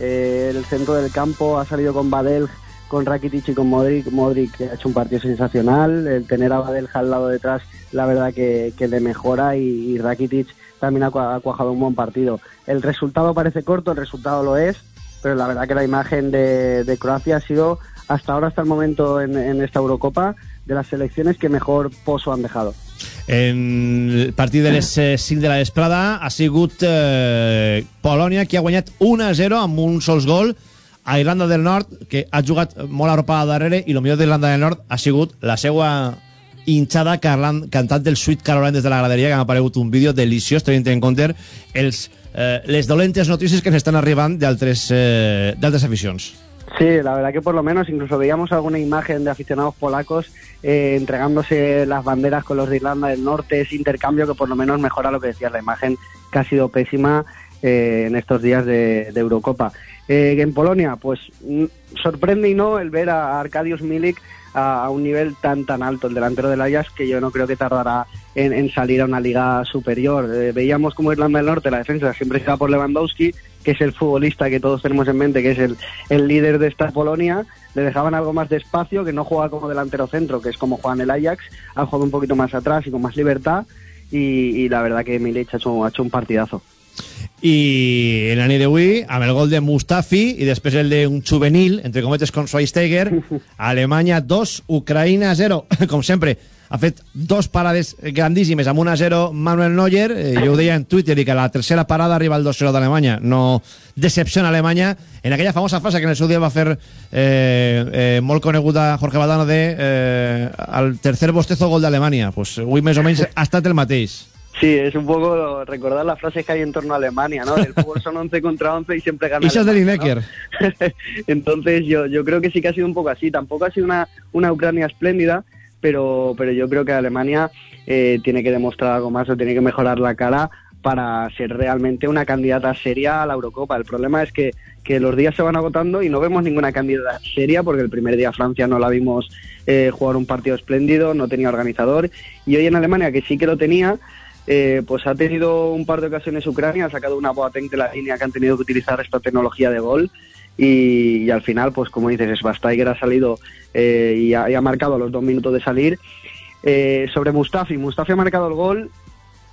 Eh, el centro del campo ha salido con Badel, con Rakitic y con Modric. Modric ha hecho un partido sensacional. El tener a Badel al lado detrás, la verdad que, le mejora y, Rakitic también ha, ha cuajado un buen partido. El resultado parece corto, el resultado lo es, pero la verdad que la imagen de Croacia ha sido hasta ahora, hasta el momento en, en esta Eurocopa, de las selecciones que mejor pozo han dejado. En el partit de les eh, 5 de la vesprada ha sigut eh, Polònia qui ha guanyat 1-0 amb un sols gol a Irlanda del Nord que ha jugat molt arropada darrere i el millor d'Irlanda del Nord ha sigut la seva hinchada carlant, cantant del Sweet Caroline des de la graderia que m'ha aparegut un vídeo deliciós tenint en compte els, eh, les dolentes notícies que ens estan arribant d'altres eh, aficions Sí, la verdad que por lo menos incluso veíamos alguna imagen de aficionados polacos eh, entregándose las banderas con los de Irlanda del Norte, ese intercambio que por lo menos mejora lo que decías, la imagen que ha sido pésima eh, en estos días de, de Eurocopa. Eh, en Polonia, pues mm, sorprende y no el ver a Arkadiusz Milik a, un nivel tan tan alto el delantero del Ajax que yo no creo que tardará en, en salir a una liga superior. Eh, veíamos como Irlanda del Norte la defensa siempre va por Lewandowski, que es el futbolista que todos tenemos en mente, que es el, el líder de esta Polonia. Le dejaban algo más de espacio, que no juega como delantero centro, que es como juega en el Ajax, ha jugado un poquito más atrás y con más libertad. Y, y la verdad que Milic ha hecho, ha hecho un partidazo. I en la nit d'avui, amb el gol de Mustafi i després el d'un juvenil, entre cometes, con Schweinsteiger, Alemanya 2, Ucraïna 0. Com sempre, ha fet dos parades grandíssimes amb 1-0 Manuel Neuer, eh, jo ho deia en Twitter i que la tercera parada arriba al 2-0 d'Alemanya no decepciona Alemanya en aquella famosa frase que en el seu dia va fer eh, eh, molt coneguda Jorge Badano de eh, al tercer bostezo gol d'Alemanya pues avui més o menys ha estat el mateix Sí, es un poco recordar las frases que hay en torno a Alemania, ¿no? El fútbol son 11 contra 11 y siempre gana. Esas de. ¿no? Entonces yo, yo creo que sí que ha sido un poco así. Tampoco ha sido una, una Ucrania espléndida, pero, pero yo creo que Alemania eh, tiene que demostrar algo más o tiene que mejorar la cara para ser realmente una candidata seria a la Eurocopa. El problema es que, que los días se van agotando y no vemos ninguna candidata seria porque el primer día Francia no la vimos eh, jugar un partido espléndido, no tenía organizador y hoy en Alemania que sí que lo tenía, eh, pues ha tenido un par de ocasiones Ucrania, ha sacado una Boateng de la línea que han tenido que utilizar esta tecnología de gol y, al final, pues como dices, Svasteiger ha salido eh, y, ha, marcado a los dos minutos de salir. Eh, sobre Mustafi, Mustafi ha marcado el gol,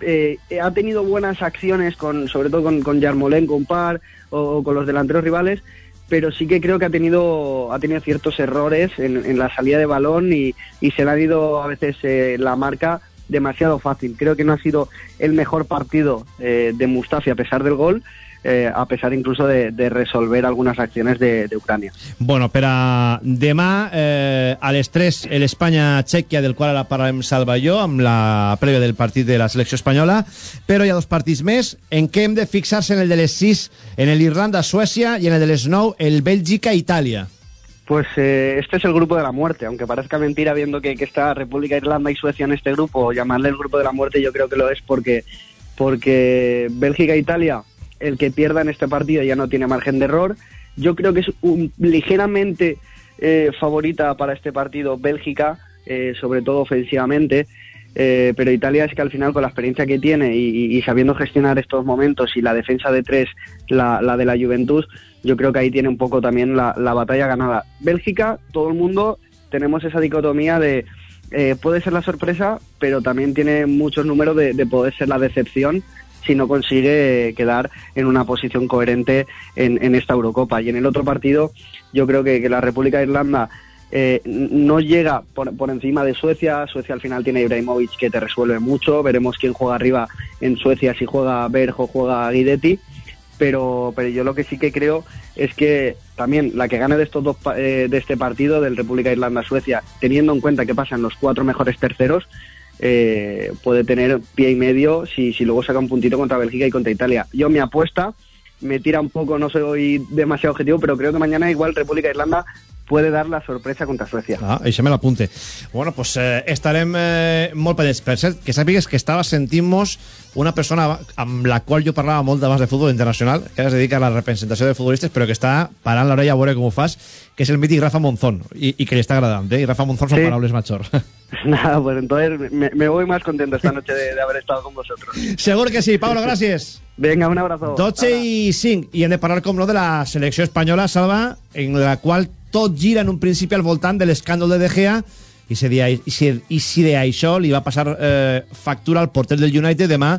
eh, ha tenido buenas acciones, con, sobre todo con, con Yarmolenko un par o, o con los delanteros rivales, pero sí que creo que ha tenido, ha tenido ciertos errores en, en la salida de balón y, y se le ha ido a veces eh, la marca demasiado fácil. Creo que no ha sido el mejor partido eh, de Mustafi a pesar del gol, eh, a pesar incluso de, de resolver algunas acciones de, de Ucrania. Bueno, per a demà, eh, a les 3, l'Espanya-Txèquia, del qual ara parlarem Salva jo, amb la prèvia del partit de la selecció espanyola, però hi ha dos partits més en què hem de fixar-se en el de les 6, en l'Irlanda-Suècia i en el de les 9, el Bèlgica-Itàlia. Pues eh, este es el grupo de la muerte, aunque parezca mentira viendo que, que está República Irlanda y Suecia en este grupo, llamarle el grupo de la muerte yo creo que lo es porque, porque Bélgica e Italia, el que pierda en este partido ya no tiene margen de error. Yo creo que es un, ligeramente eh, favorita para este partido Bélgica, eh, sobre todo ofensivamente. Eh, pero Italia es que al final con la experiencia que tiene y, sabiendo gestionar estos momentos y la defensa de tres, la, la de la Juventus, yo creo que ahí tiene un poco también la, la batalla ganada. Bélgica, todo el mundo tenemos esa dicotomía de eh, puede ser la sorpresa, pero también tiene muchos números de poder ser la decepción si no consigue quedar en una posición coherente en, en esta Eurocopa. Y en el otro partido, yo creo que, la República de Irlanda eh, no llega por, por encima de Suecia. Suecia al final tiene Ibrahimovic que te resuelve mucho. Veremos quién juega arriba en Suecia, si juega Berg o juega Guidetti. Pero, pero yo lo que sí que creo es que también la que gane de estos dos eh, de este partido del República Irlanda Suecia, teniendo en cuenta que pasan los cuatro mejores terceros, eh, puede tener pie y medio si, si luego saca un puntito contra Bélgica y contra Italia. Yo mi apuesta me tira un poco, no soy demasiado objetivo, pero creo que mañana igual República de Irlanda puede dar la sorpresa contra Suecia. Ah, això me l'apunte. Bueno, pues eh, estarem eh, molt pendents. Per cert, que sàpigues que estava sentint-nos una persona amb la qual jo parlava molt abans de futbol internacional, que ara es dedica a la representació de futbolistes, però que està parant l'orella a veure com ho fas, que és el mític Rafa Monzón, i, i que li està agradant, eh? I Rafa Monzón són Sí. paraules major. Nada, pues entonces me, me voy más contento esta noche de, de haber estado con vosotros. Segur que sí. Pablo, gràcies. Venga, un abrazo. 12 i 5. I hem de parlar, com no, de la selecció espanyola, Salva, en la qual tot gira en un principi al voltant de l'escàndol de De Gea i si, de, i, si, i si de això li va passar eh, factura al porter del United demà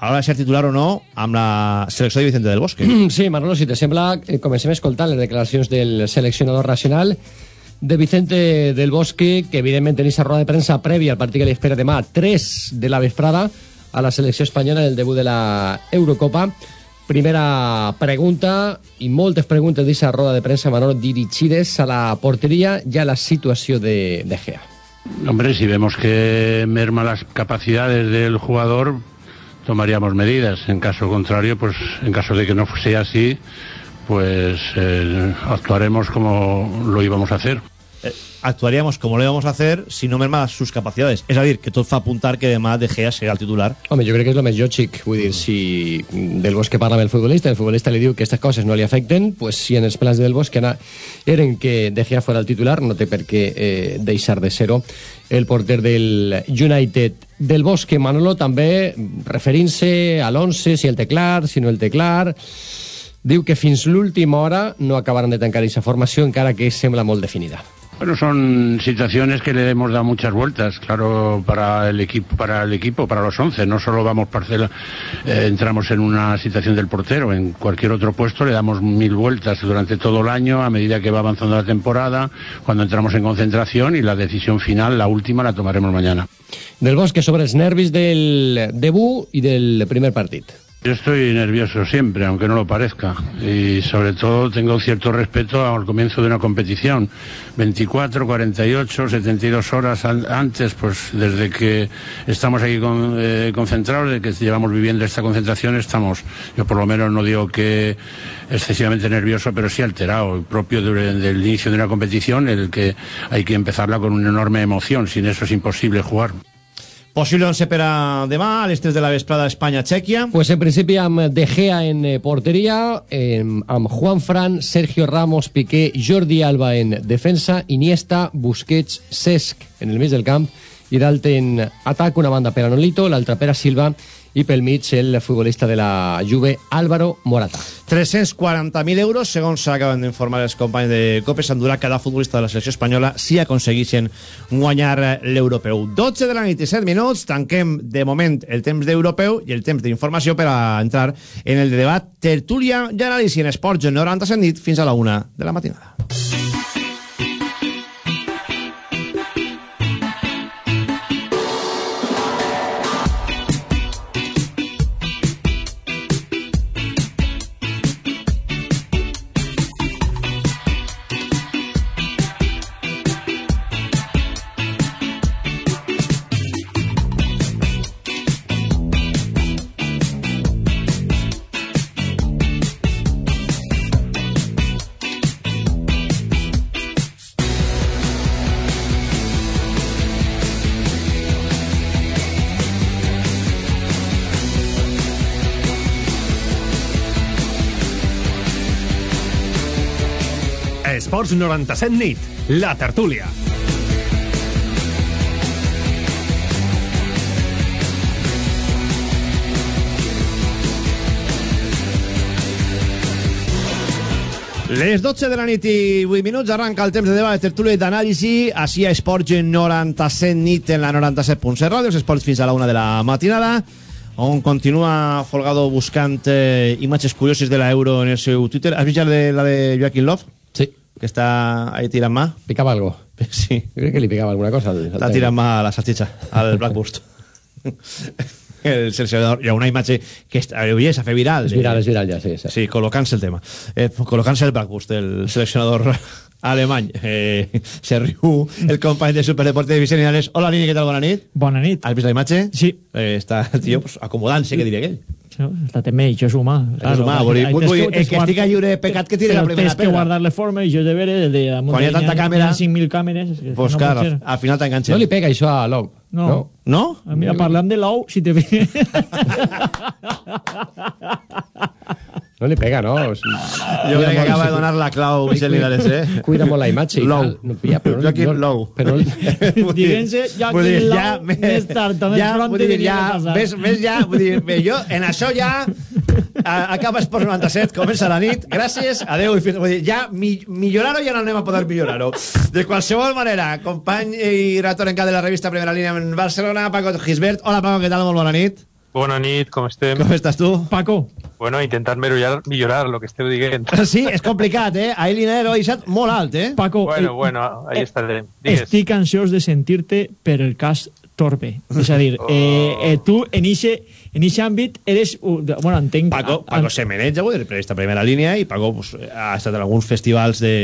a l'hora de ser titular o no amb la selecció de Vicente del Bosque. Sí, Manolo, si te sembla, eh, comencem escoltant les declaracions del seleccionador nacional de Vicente del Bosque, que evidentment en aquesta roda de premsa prèvia al partit que li espera demà, 3 de la vesprada, a la selecció espanyola en el debut de la Eurocopa. Primera pregunta, i moltes preguntes d'aquesta roda de premsa, Manolo, dirigides a la porteria i a la situació de, de Gea. Hombre, si vemos que merma las capacidades del jugador, tomaríamos medidas. En caso contrario, pues en caso de que no sea así, pues eh, actuaremos como lo íbamos a hacer. Eh, actuaríamos como lo íbamos a hacer si no merma sus capacidades. És a dir, que tot fa apuntar que demà De Gea serà el titular. Home, jo crec que és el més lògic. Vull dir, si Del Bosque parla amb el futbolista, el futbolista li diu que aquestes coses no li afecten, pues si en els plans de Del Bosque eren que De Gea fuera el titular, no té per què eh, deixar de ser-ho el porter del United. Del Bosque, Manolo, també referint-se a l'11, si el té clar, si no el té clar, diu que fins l'última hora no acabaran de tancar aquesta formació, encara que sembla molt definida. Bueno, son situaciones que le hemos dado muchas vueltas, claro, para el equipo, para el equipo, para los 11. No solo vamos parcela, eh, entramos en una situación del portero, en cualquier otro puesto le damos mil vueltas durante todo el año a medida que va avanzando la temporada, cuando entramos en concentración y la decisión final, la última, la tomaremos mañana. Del Bosque sobre nervis del debut i del primer partit. Yo estoy nervioso siempre, aunque no lo parezca, y sobre todo tengo cierto respeto al comienzo de una competición. 24, 48, 72 horas an- antes, pues desde que estamos aquí con- eh, concentrados, desde que llevamos viviendo esta concentración, estamos, yo por lo menos no digo que excesivamente nervioso, pero sí alterado, propio de- del inicio de una competición, el que hay que empezarla con una enorme emoción, sin eso es imposible jugar. Possible 11 per a demà, a les 3 de la vesprada Espanya-Txèquia. Pues en principi amb De Gea en porteria, eh, amb Juan Fran, Sergio Ramos, Piqué, Jordi Alba en defensa, Iniesta, Busquets, Cesc en el mig del camp i dalt en atac una banda per a Nolito, l'altra per a Silva i pel mig el futbolista de la Juve, Álvaro Morata. 340.000 euros, segons s'acaben d'informar els companys de Cope, s'endurà cada futbolista de la selecció espanyola si aconseguissin guanyar l'europeu. 12 de la nit i 7 minuts, tanquem de moment el temps d'europeu i el temps d'informació per a entrar en el debat tertúlia i anàlisi en esports 97 nit fins a la 1 de la matinada. Esports 97 nit, la tertúlia. Les 12 de la nit i 8 minuts arranca el temps de debat de tertúlia i d'anàlisi així a Esports 97 nit en la 97.7 ràdios, Esports fins a la 1 de la matinada on continua Folgado buscant eh, imatges curioses de la Euro en el seu Twitter. Has vist ja la de, la de Joaquín Love? Que està ahí tirant mà? Picava algo. Sí. Jo crec que li picava alguna cosa. Al, Està tirant mà a la salchicha, al Blackburst. el seleccionador. Hi ha una imatge que avui s'ha fet viral. És viral, és viral ja, sí. sí. Sí, col·locant-se el tema. Eh, col·locant-se el Blackburst, el seleccionador alemany. Eh, se riu el company de Superdeporte de Vicent Inales. Hola, Nini, què tal? Bona nit. Bona nit. Has vist la imatge? Sí. Eh, està el tio pues, acomodant-se, que diria aquell. No, Està també, això és humà. Això és humà, vull dir, vull dir, el que estigui lliure de pecat que tiri la primera Tens que pedra. guardar-le forma i jo de veure, de damunt Quan hi ha de- tanta càmera- Hi ha 5.000 càmeres. que Pues no clar, al final t'enganxen. No li pega això a Lou. No. no. No? Mira, parlant de l'ou, si te No li pega, no? O sigui, Jo crec que acaba de donar la clau Vicent Linares, eh? Cuida molt la imatge tal. No, ja, però no, Joaquim no, Lou. Però Diguem-se, Joaquim dir, Lou, ja, més tard, també ja, vull dir, ja, més, més ja, vull dir, bé, jo en això ja a, acaba Esports 97, comença la nit, gràcies, adeu, i fins, vull dir, ja mi, millorar-ho ja no anem a poder millorar-ho. De qualsevol manera, company i redactor en cap de la revista Primera Línia en Barcelona, Paco Gisbert. Hola, Paco, què tal? Molt bona nit. Bona nit, com estem? Com estàs tu? Paco. Bueno, intentant millorar, millorar lo que esteu dient. Sí, és complicat, eh? Ahir l'Iner ho ha deixat molt alt, eh? Paco, Bueno, eh, bueno, ahí estarem. Digues. estic ansiós de sentir-te per el cas Torbe. És a dir, Oh. eh, eh, tu en ixe, en ixe àmbit eres... uh, Bueno, entenc... Paco, Paco Semenet, ja vull dir, periodista de primera línia, i Paco pues, ha estat en alguns festivals de,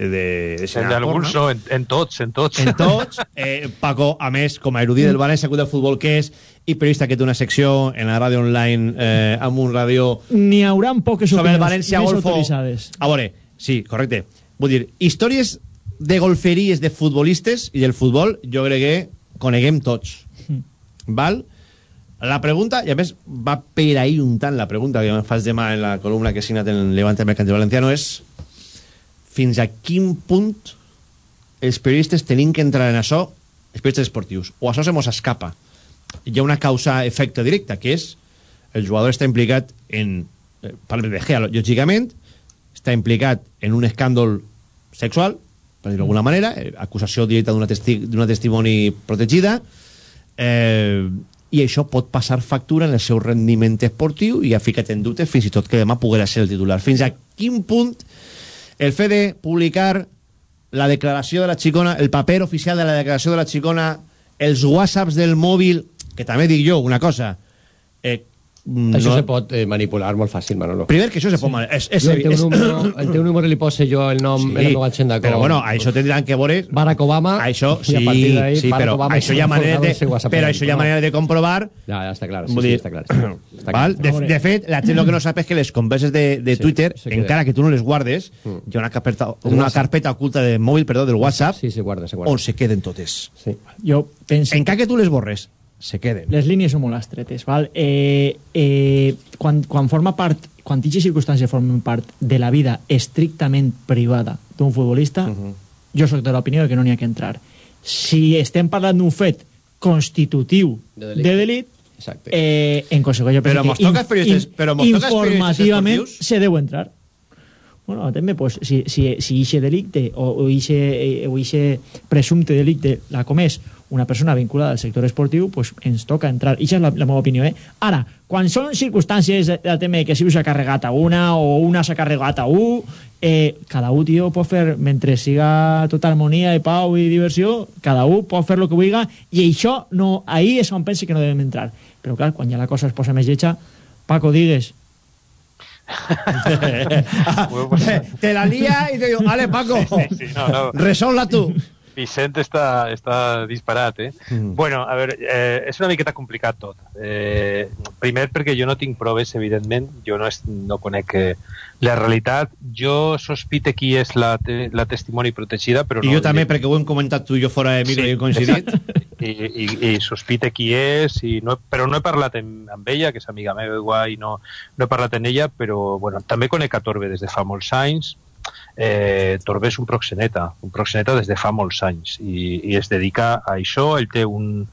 de, de En alguns no, en, en tots, en tots. En tots. Eh, Paco, a més, com a erudit del València Club de Futbol que és, i periodista que té una secció en la ràdio online eh, amb un ràdio N'hi haurà poques sobre el opinions València més Golfo. autoritzades. A veure, sí, correcte. Vull dir, històries de golferíes de futbolistes i del futbol jo crec que coneguem tots. Mm. Val? La pregunta, i a més va per ahir un tant la pregunta que em fas demà en la columna que he signat en Levante Mercantil Valenciano és fins a quin punt els periodistes tenim que entrar en això, els periodistes esportius, o això se mos escapa. Hi ha una causa-efecte directa, que és el jugador està implicat en... Eh, parlem de Gea, lògicament, està implicat en un escàndol sexual, per dir-ho d'alguna manera, eh, acusació directa d'una testi testimoni protegida, eh, i això pot passar factura en el seu rendiment esportiu i ha ficat en dubte fins i tot que demà poguera ser el titular. Fins a quin punt el fet de publicar la declaració de la xicona, el paper oficial de la declaració de la xicona, els whatsapps del mòbil, que també dic jo una cosa, eh, Això se pot eh, manipular molt fàcil, Manolo. Primer que això se pot... Sí. És, és, Jo el, teu és, número, el teu número li poso jo el nom Sí, sí, el meu agenda com... però bueno, això tindran que veure... Barack Obama, Això, sí, sí Barack però Obama això hi ha manera de, però per això hi ha manera de comprovar... Ja, ja està clar, sí, sí, està clar. Està, està Val? clar. De, de fet, la gent el que no sap és que les converses de, de Sí, Twitter, encara que tu no les guardes, hi ha una carpeta, una carpeta oculta de mòbil, perdó, del WhatsApp, Sí, se guarda, se guarda. on se queden totes. Sí. Jo penso... Encara que tu les borres, se queden. les línies són molt estretes, val? Eh, eh, quan, quan forma part, quan aquestes circumstàncies formen part de la vida estrictament privada d'un futbolista, jo sóc de l'opinió de que no n'hi ha que entrar. Si estem parlant d'un fet constitutiu De de delicte. delit, Exacte. eh, en conseqüència, Però mos els periodistes- però mos periodistes informativament se deu entrar. Bueno, també, pues, si, si, si ixe delicte o, o, ixe, eh, o ixe presumpte delicte l'ha comès una persona vinculada al sector esportiu, pues, ens toca entrar. Ixa és la, la meva opinió. Eh? Ara, quan són circumstàncies de- del tema que si s'ha carregat a una o una s'ha carregat a un, eh, cada un, tio, pot fer, mentre siga tota harmonia i pau i diversió, cada un pot fer el que vulgui i això, no, ahí és on penso que no devem entrar. Però clar, quan ja la cosa es posa més lletja, Paco, digues, te la lía y te digo, ale Paco, sí, sí, no, no. resolna tu. Vicent està, està disparat, eh? Mm. Bueno, a veure, eh, és una miqueta complicat tot. Eh, primer perquè jo no tinc proves, evidentment, jo no, és, no conec eh, la realitat. Jo sospite qui és la, te, la testimoni protegida, però I no... jo també, perquè ho hem comentat tu i jo fora de micro i he coincidit. I, i, i sospite qui és, i no, però no he parlat amb, amb ella, que és amiga meva igual, i no, no he parlat amb ella, però bueno, també conec a Torbe des de fa molts anys. Eh, Torbe és un proxeneta, un proxeneta des de fa molts anys, i, i es dedica a això. Ell té un,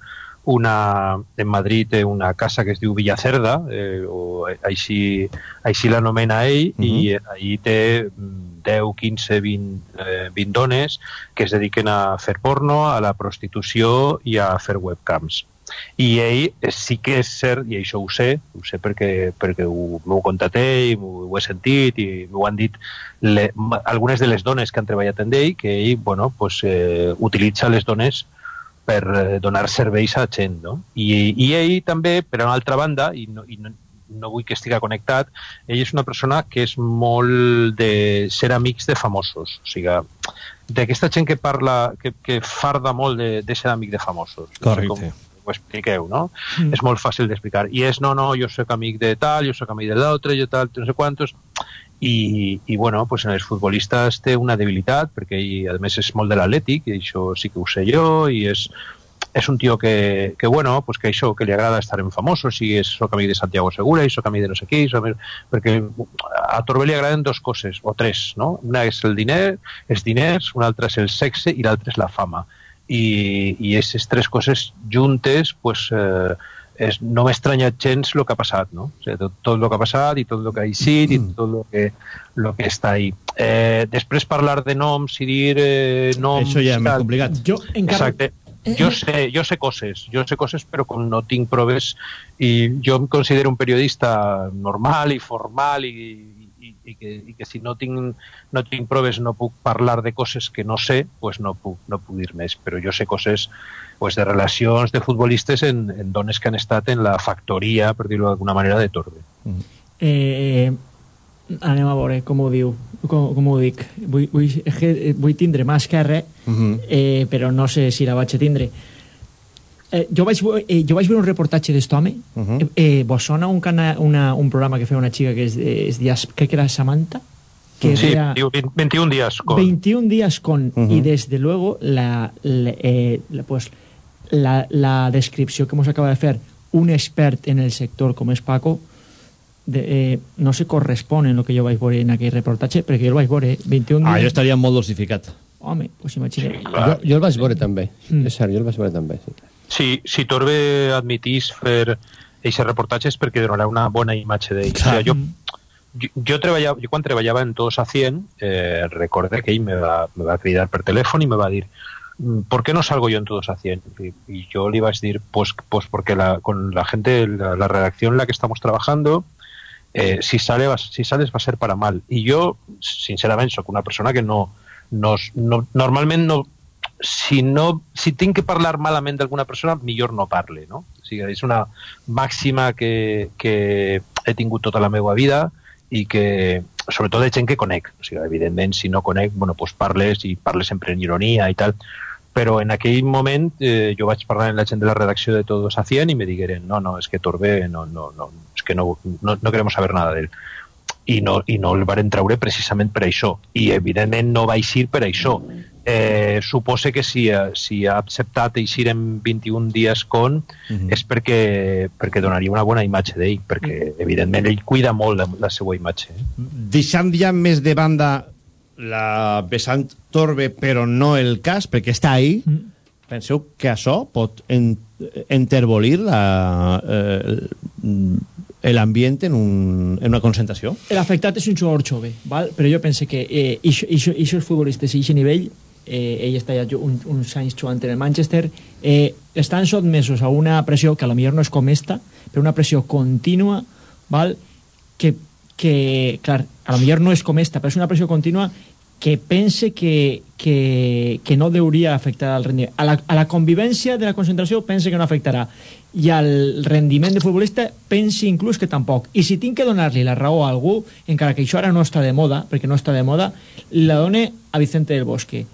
una, en Madrid té una casa que es diu Villacerda, eh, o així, així l'anomena ell, uh -huh. i ahí té mm, 10, 15, 20, eh, 20 dones que es dediquen a fer porno, a la prostitució i a fer webcams. I ell eh, sí que és cert, i això ho sé, ho sé perquè, perquè ho, m'ho contat ell, m'ho ho he sentit i m'ho han dit le, algunes de les dones que han treballat amb ell, que ell bueno, pues, eh, utilitza les dones per eh, donar serveis a gent, no? I, I ell també, per una altra banda, i no, i no, no vull que estigui connectat, ell és una persona que és molt de ser amics de famosos, o sigui, d'aquesta gent que parla, que, que farda molt de, de ser amic de famosos. No sé Correcte. com ho expliqueu, no? Mm. És molt fàcil d'explicar. I és, no, no, jo sóc amic de tal, jo sóc amic de l'altre, jo tal, no sé quantos... I, i bueno, pues en els futbolistes té una debilitat, perquè ell, a més, és molt de l'atlètic, i això sí que ho sé jo, i és, és un tio que, que bueno, pues que això, que li agrada estar en famosos, i és, soc amic de Santiago Segura, i soc amic de no sé qui, soc amic, perquè a Torbé li agraden dos coses, o tres, no? Una és el diner, els diners, una altra és el sexe i l'altra és la fama. I, i aquestes tres coses juntes, pues, eh, és, no m'estranya gens el que ha passat, no? O sigui, tot, tot el que ha passat i tot el que ha eixit i tot el que, lo que està ahí. Eh, després parlar de noms i dir eh, noms... Això ja és més complicat. Jo encara... Exacte. Jo sé, jo sé coses, jo sé coses, però com no tinc proves i jo em considero un periodista normal i formal i, i, i, que, i que si no tinc, no tinc proves no puc parlar de coses que no sé, pues no puc, no puc dir més, però jo sé coses pues, de relacions de futbolistes en, en dones que han estat en la factoria, per dir-ho d'alguna manera, de Torbe. Eh, anem a veure com ho diu, com, com ho dic. Vull, vull, eh, vull tindre mà esquerra, eh, però no sé si la vaig a tindre. Eh, jo, vaig, eh, jo vaig veure un reportatge d'est home. Uh -huh. eh, vos sona un, cana, una, un programa que feia una xica que es, eh, es dia, crec que era Samantha? que Sí, era 21 21 días con... 21 días con Ujú. y desde luego la, la, eh, la- pues, la, la descripció que hemos acaba de fer un expert en el sector com és Paco de, eh, no se correspon en el que jo vaig veure en aquell reportatge perquè jo el vaig veure 21 Ah, dies jo estaria molt dosificat. home, pues imagina Jo, jo el vaig veure també. Mm. És cert, jo el vaig veure també. Sí. Si, si Torbe admitís fer aquest reportatge és perquè donarà una bona imatge d'ell. O sigui, jo, jo, jo, treballava, jo quan treballava en Todos a 100 eh, recordé que ell me va, me va cridar per telèfon i me va dir "Mm, ¿por qué no salgo yo en Todos a 100? Y, y yo le iba a decir, pues, pues porque la, con la gente, la, la redacción en la que estamos trabajando, eh, si, sale, si sales va a ser para mal. Y yo, sinceramente, soy una persona que no, no, no normalment no, si no si tinc que parlar malament d'alguna persona, millor no parle, no? O sigui, és una màxima que, que he tingut tota la meva vida i que, sobretot de gent que conec. O sigui, evidentment, si no conec, bueno, pues parles i parles sempre en ironia i tal, però en aquell moment eh, jo vaig parlar amb la gent de la redacció de Todos a 100 i me digueren, no, no, és que Torbe no, no, no, és que no, no, no queremos saber nada d'ell i no, i no el varen treure precisament per això. I evidentment no va eixir per això. Eh, supose que si, eh, si ha acceptat eixir en 21 dies con és perquè, perquè donaria una bona imatge d'ell perquè evidentment ell cuida molt la, la seva imatge eh? Deixant ja més de banda la vessant Torbe, però no el cas, perquè està ahí, penseu que això pot en, enterbolir la, eh, l'ambient en, un, en una concentració? l'afectat és un jugador jove val? però jo pense que eh, aquests futbolistes i aquest nivell eh, ell està ja un, uns anys jugant en el Manchester eh, estan sotmesos a una pressió que a lo millor no és com esta però una pressió contínua val? que, que clar, a lo millor no és com esta però és una pressió contínua que pense que, que, que no hauria afectar al rendiment. A la, a la convivència de la concentració pense que no afectarà i al rendiment de futbolista pense inclús que tampoc. I si tinc que donar-li la raó a algú, encara que això ara no està de moda, perquè no està de moda, la done a Vicente del Bosque.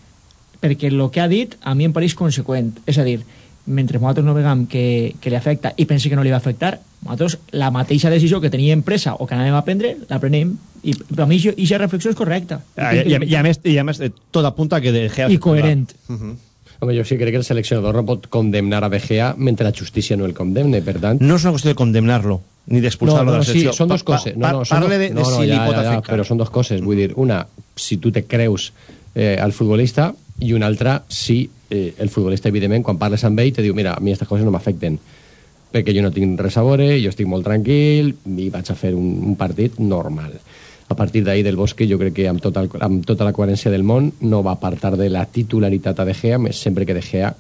Perquè el que ha dit a mi em pareix conseqüent. És a dir, mentre nosaltres no vegam que, que li afecta i pensi que no li va afectar, nosaltres la mateixa decisió que teníem presa o que anàvem a prendre, la prenem. I per mi aquesta reflexió és correcta. Ah, I, i, i, a més, i a més, eh, tot apunta que De Gea... I coherent. Uh -huh. Home, jo sí crec que el seleccionador no pot condemnar a De Gea mentre la justícia no el condemne, per tant... No és una qüestió de condemnar-lo, ni d'expulsar-lo no, de no, la selecció. Sí, són pa- coses. No, no, són Parle dos- de, de no, no, si li ja, pot ja, ja, afectar. però són dos coses. Vull dir, una, si tu te creus eh, al futbolista, i una altra, si eh, el futbolista, evidentment, quan parles amb ell, te diu, mira, a mi aquestes coses no m'afecten perquè jo no tinc res a veure, jo estic molt tranquil i vaig a fer un, un partit normal. A partir d'ahir del Bosque jo crec que amb tota, el, amb tota la coherència del món no va apartar de la titularitat a De Gea, sempre que De Gea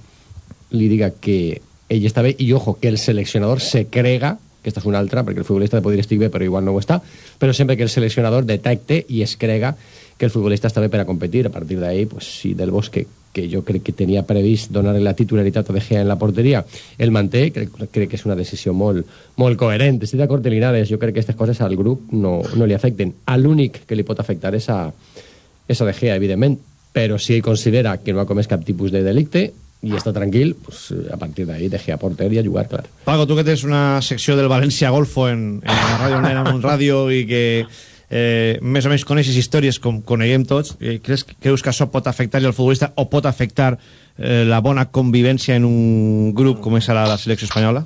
li diga que ell està bé i ojo, que el seleccionador se crega que esta és una altra, perquè el futbolista pot dir estic bé però igual no ho està, però sempre que el seleccionador detecte i es crega que el futbolista està bé per a competir, a partir d'ahir pues, si del Bosque que jo crec que tenia previst donar la titularitat a De Gea en la porteria, el manté, crec, crec que és una decisió molt, molt coherent. Estic d'acord amb Linares, jo crec que aquestes coses al grup no, no li afecten. A l'únic que li pot afectar és a, és a De Gea, evidentment, però si ell considera que no ha comès cap tipus de delicte i està tranquil, pues, a partir d'ahir De Gea porter i a jugar, clar. Paco, tu que tens una secció del València Golfo en, en la ràdio online amb un ràdio i que eh, més o menys coneixes històries com coneguem tots, eh, creus, creus que això pot afectar el futbolista o pot afectar eh, la bona convivència en un grup com és ara la selecció espanyola?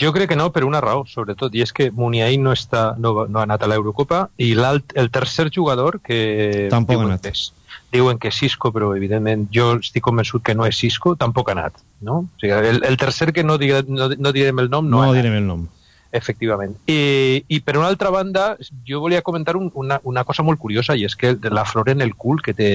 Jo crec que no, per una raó, sobretot, i és que Muniain no, està, no, no ha anat a l'Eurocopa i el tercer jugador que... Tampoc ha anat. és- diuen que Cisco, però evidentment jo estic convençut que no és Cisco, tampoc ha anat. No? O sigui, el, el tercer que no, digue, no, no direm el nom no, No, ha anat. direm el nom. Efectivament. I, I per una altra banda, jo volia comentar un, una, una cosa molt curiosa, i és que la flor en el cul que té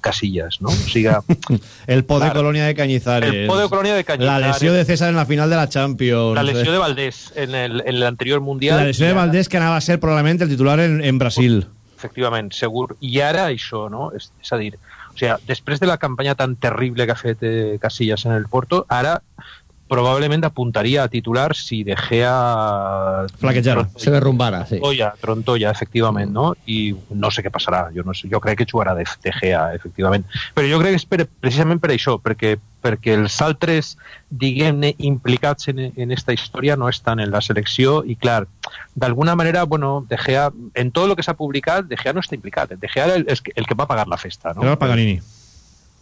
Casillas, no? O sigui, El poder Claro. Colonia de Cañizares. El Poder Colonia de Cañizares. La lesión de César en la final de la Champions. la lesió de Valdés en l'anterior Mundial. La lesión de Valdés que anava a ser probablement el titular en, en Brasil. Efectivament, segur. I ara això, no? És, és a dir, o sigui, després de la campanya tan terrible que ha fet eh, Casillas en el Porto, ara probablement apuntaria a titular si De Gea... Flaquejara. Se derrumbara, sí. Trontolla, Trontolla, efectivament, no? I no sé què passarà. Jo, no sé, jo crec que jugarà de, de Gea, efectivament. Però jo crec que és per, precisament per això, perquè, perquè els altres, diguem-ne, implicats en, en esta història no estan en la selecció i, clar, d'alguna manera, bueno, De Gea, en tot el que s'ha publicat, De Gea no està implicat. De Gea era el, el, que- el que va pagar la festa, no? Era el Paganini.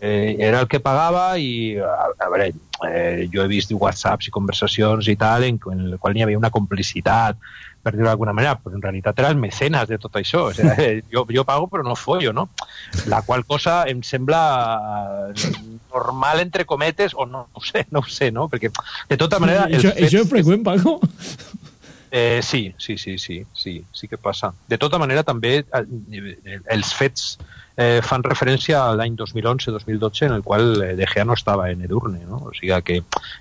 Eh, era el que pagava i, a, a veure, eh, jo he vist whatsapps i conversacions i tal en, en el qual n'hi havia una complicitat per dir-ho d'alguna manera, però en realitat era el mecenes de tot això. O sigui, jo, jo pago però no follo, no? La qual cosa em sembla eh, normal, entre cometes, o no, no ho sé, no ho sé, no? Perquè, de tota manera... això és freqüent, Paco? Eh, sí, sí, sí, sí, sí, sí que passa. De tota manera, també eh, els fets eh, fan referència a l'any 2011-2012 en el qual eh, De Gea no estava en Edurne, no? O sigui que,